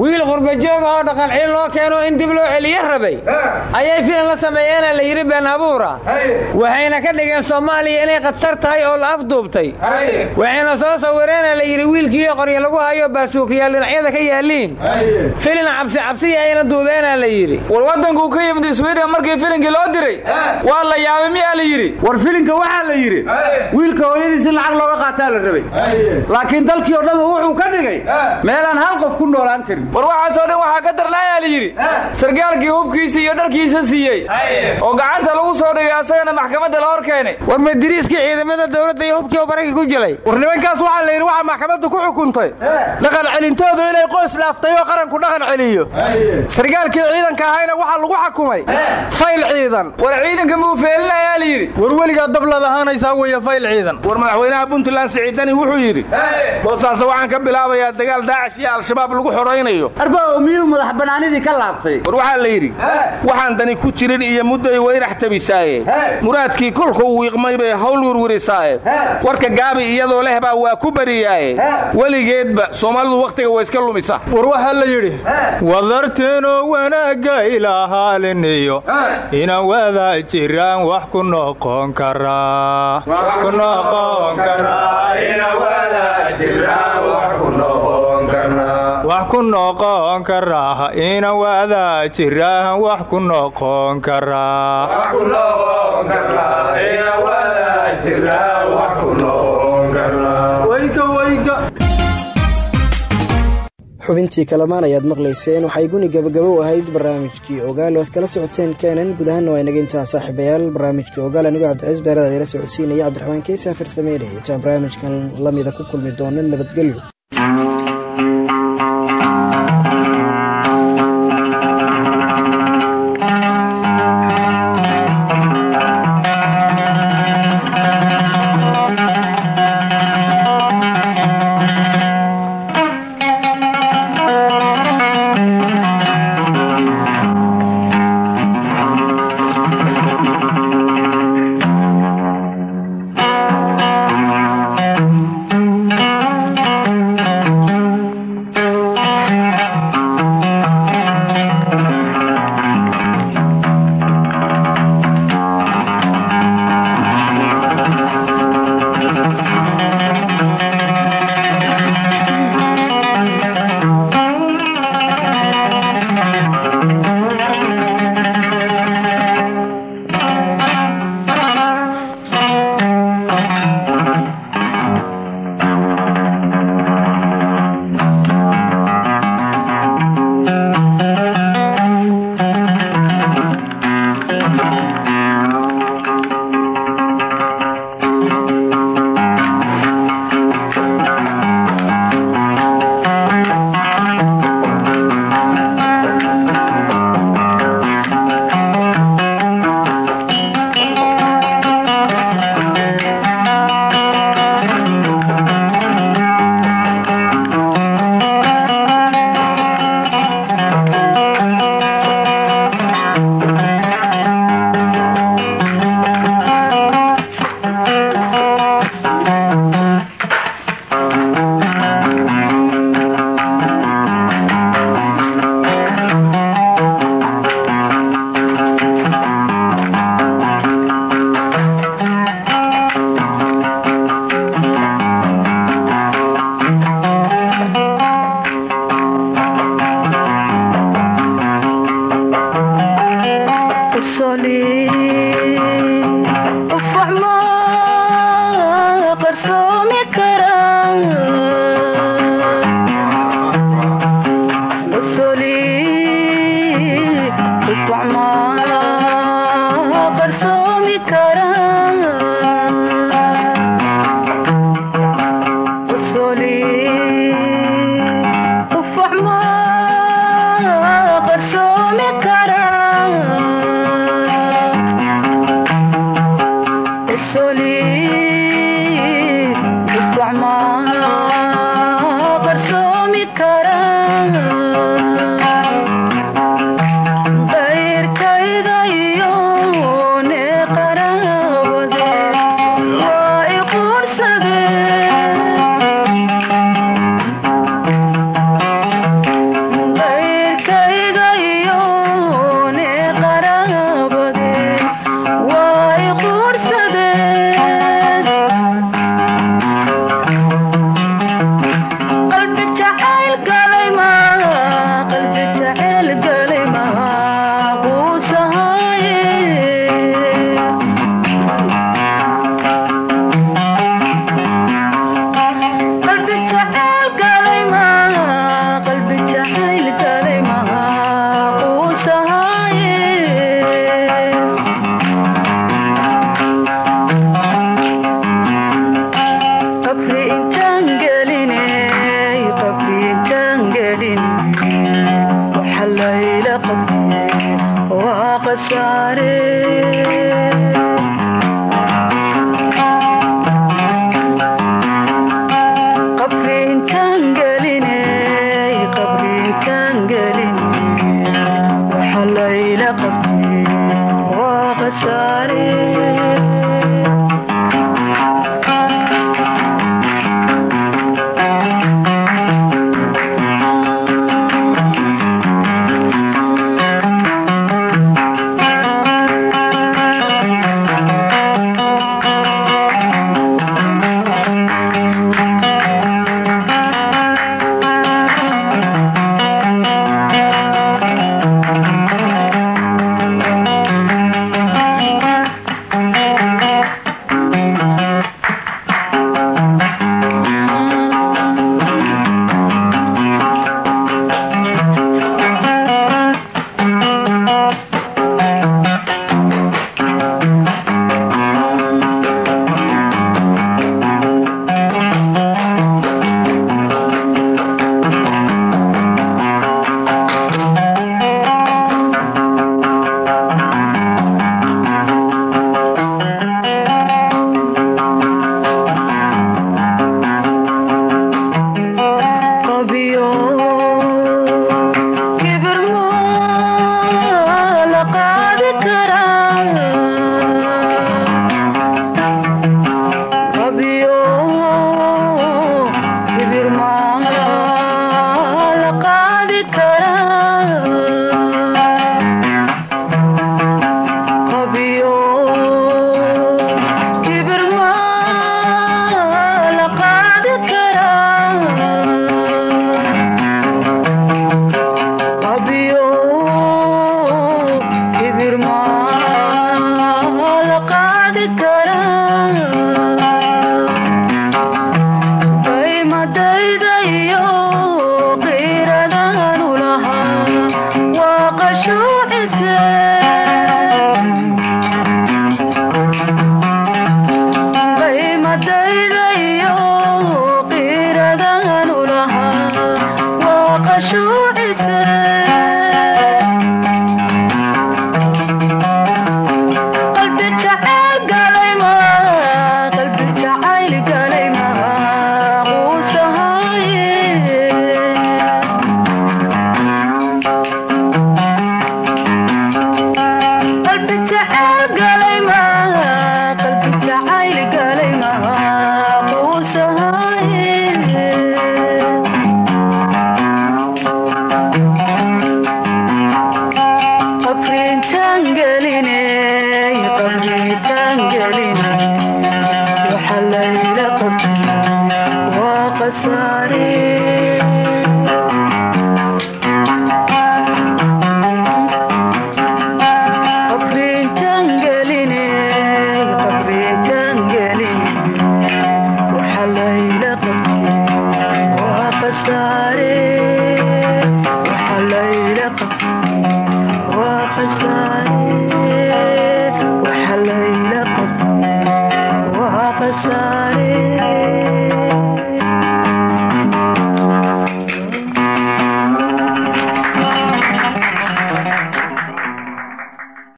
Wiil qurbajoog ahoo dhaqan celin loo keeno in dib loo celiyo rabay. Ayay filan la sameeyeena la yidhi been abuura. Waxayna ka dhigeen soomaaliya inay khatar tahay oo la afduubtay waxayna soo sawireena la yidhi wiilkiiyo qoryo lagu hayo baasuukiyaal dhinacyada ka yaaliin filin cabsi cabsiya ayna duubeena la yidhi. War waddankuu ka yimid sweden markii filinkii loo diray waa la yaabay miyaa la yidhi? War filinka waxaa la yidhi wiilka hooyadiis in lacag looga qaataa la rabay. Laakiin dalkii oo dhanba wuxuu ka dhigay meelaan hal qof ku noolaan karin. War waxaasoo dhan waxaa ka darnaayaa la yidhi sargaalkii hubkiisa iyo dharkiisa siiyey. Oo gacanta lagu soo dhigay asagana maxkamadda la hor keenay. War madiriiskii ciidamada dowladda iyo hubkii baranka ku jilay. War nimankaas waxaa la yidhi waxaa maxkamaddu ku xukuntay. Dhaqan celintoodu inay qoys dhaaftay oo qaranku dhaqan celiyo. Sargaalkii ciidanka ahayna waxaa lagu xakumay fayl ciidan. War ciidanka muu feelinayaa la yidhi. War weligaa dablaad ahaanaysaa weeye fayl ciidan. War madaxweynaha puntland siciidani wuxuu yidhi boosaaso waxaan ka bilaabayaa dagaal daacish iyo al-shabaab lagu xoraynayo. Arbaw miyuu madax bannaanidii ka laabtay? War waxaa la yidhi waxaan dani ku jirin iyo mudday weynax tabisaaye. Muraadkii kolkuu wiiqmay bay hawl werwerisaaye warka gaabi iyadoo leh baa waa ku bariyaaye weligeedba soomaalidu wakhtiga way iska lumisa war waxaa la yidhi wadarteenoo wanaagga ilaahaaliniyo inaan wadaa jiraan wax ku noqon karaa wax ku noqon karaa inaan wadaa jiraan wax ku noqon karaa xubintii kalamaan ayaad maqlayseen waxay guni gabagabo u ahayd barnaamijkii ogaal. Oad kala socoteen keenan guud ahaanna waa inaga intaa saaxiibayaal. Barnaamijkii ogaal anigoo cabdiciis beerada idila socodsiinaya. Cabdiraxmaan keysa farsameynaya intaan barnaamijkan lamida ku kulmi doono nabadgelyo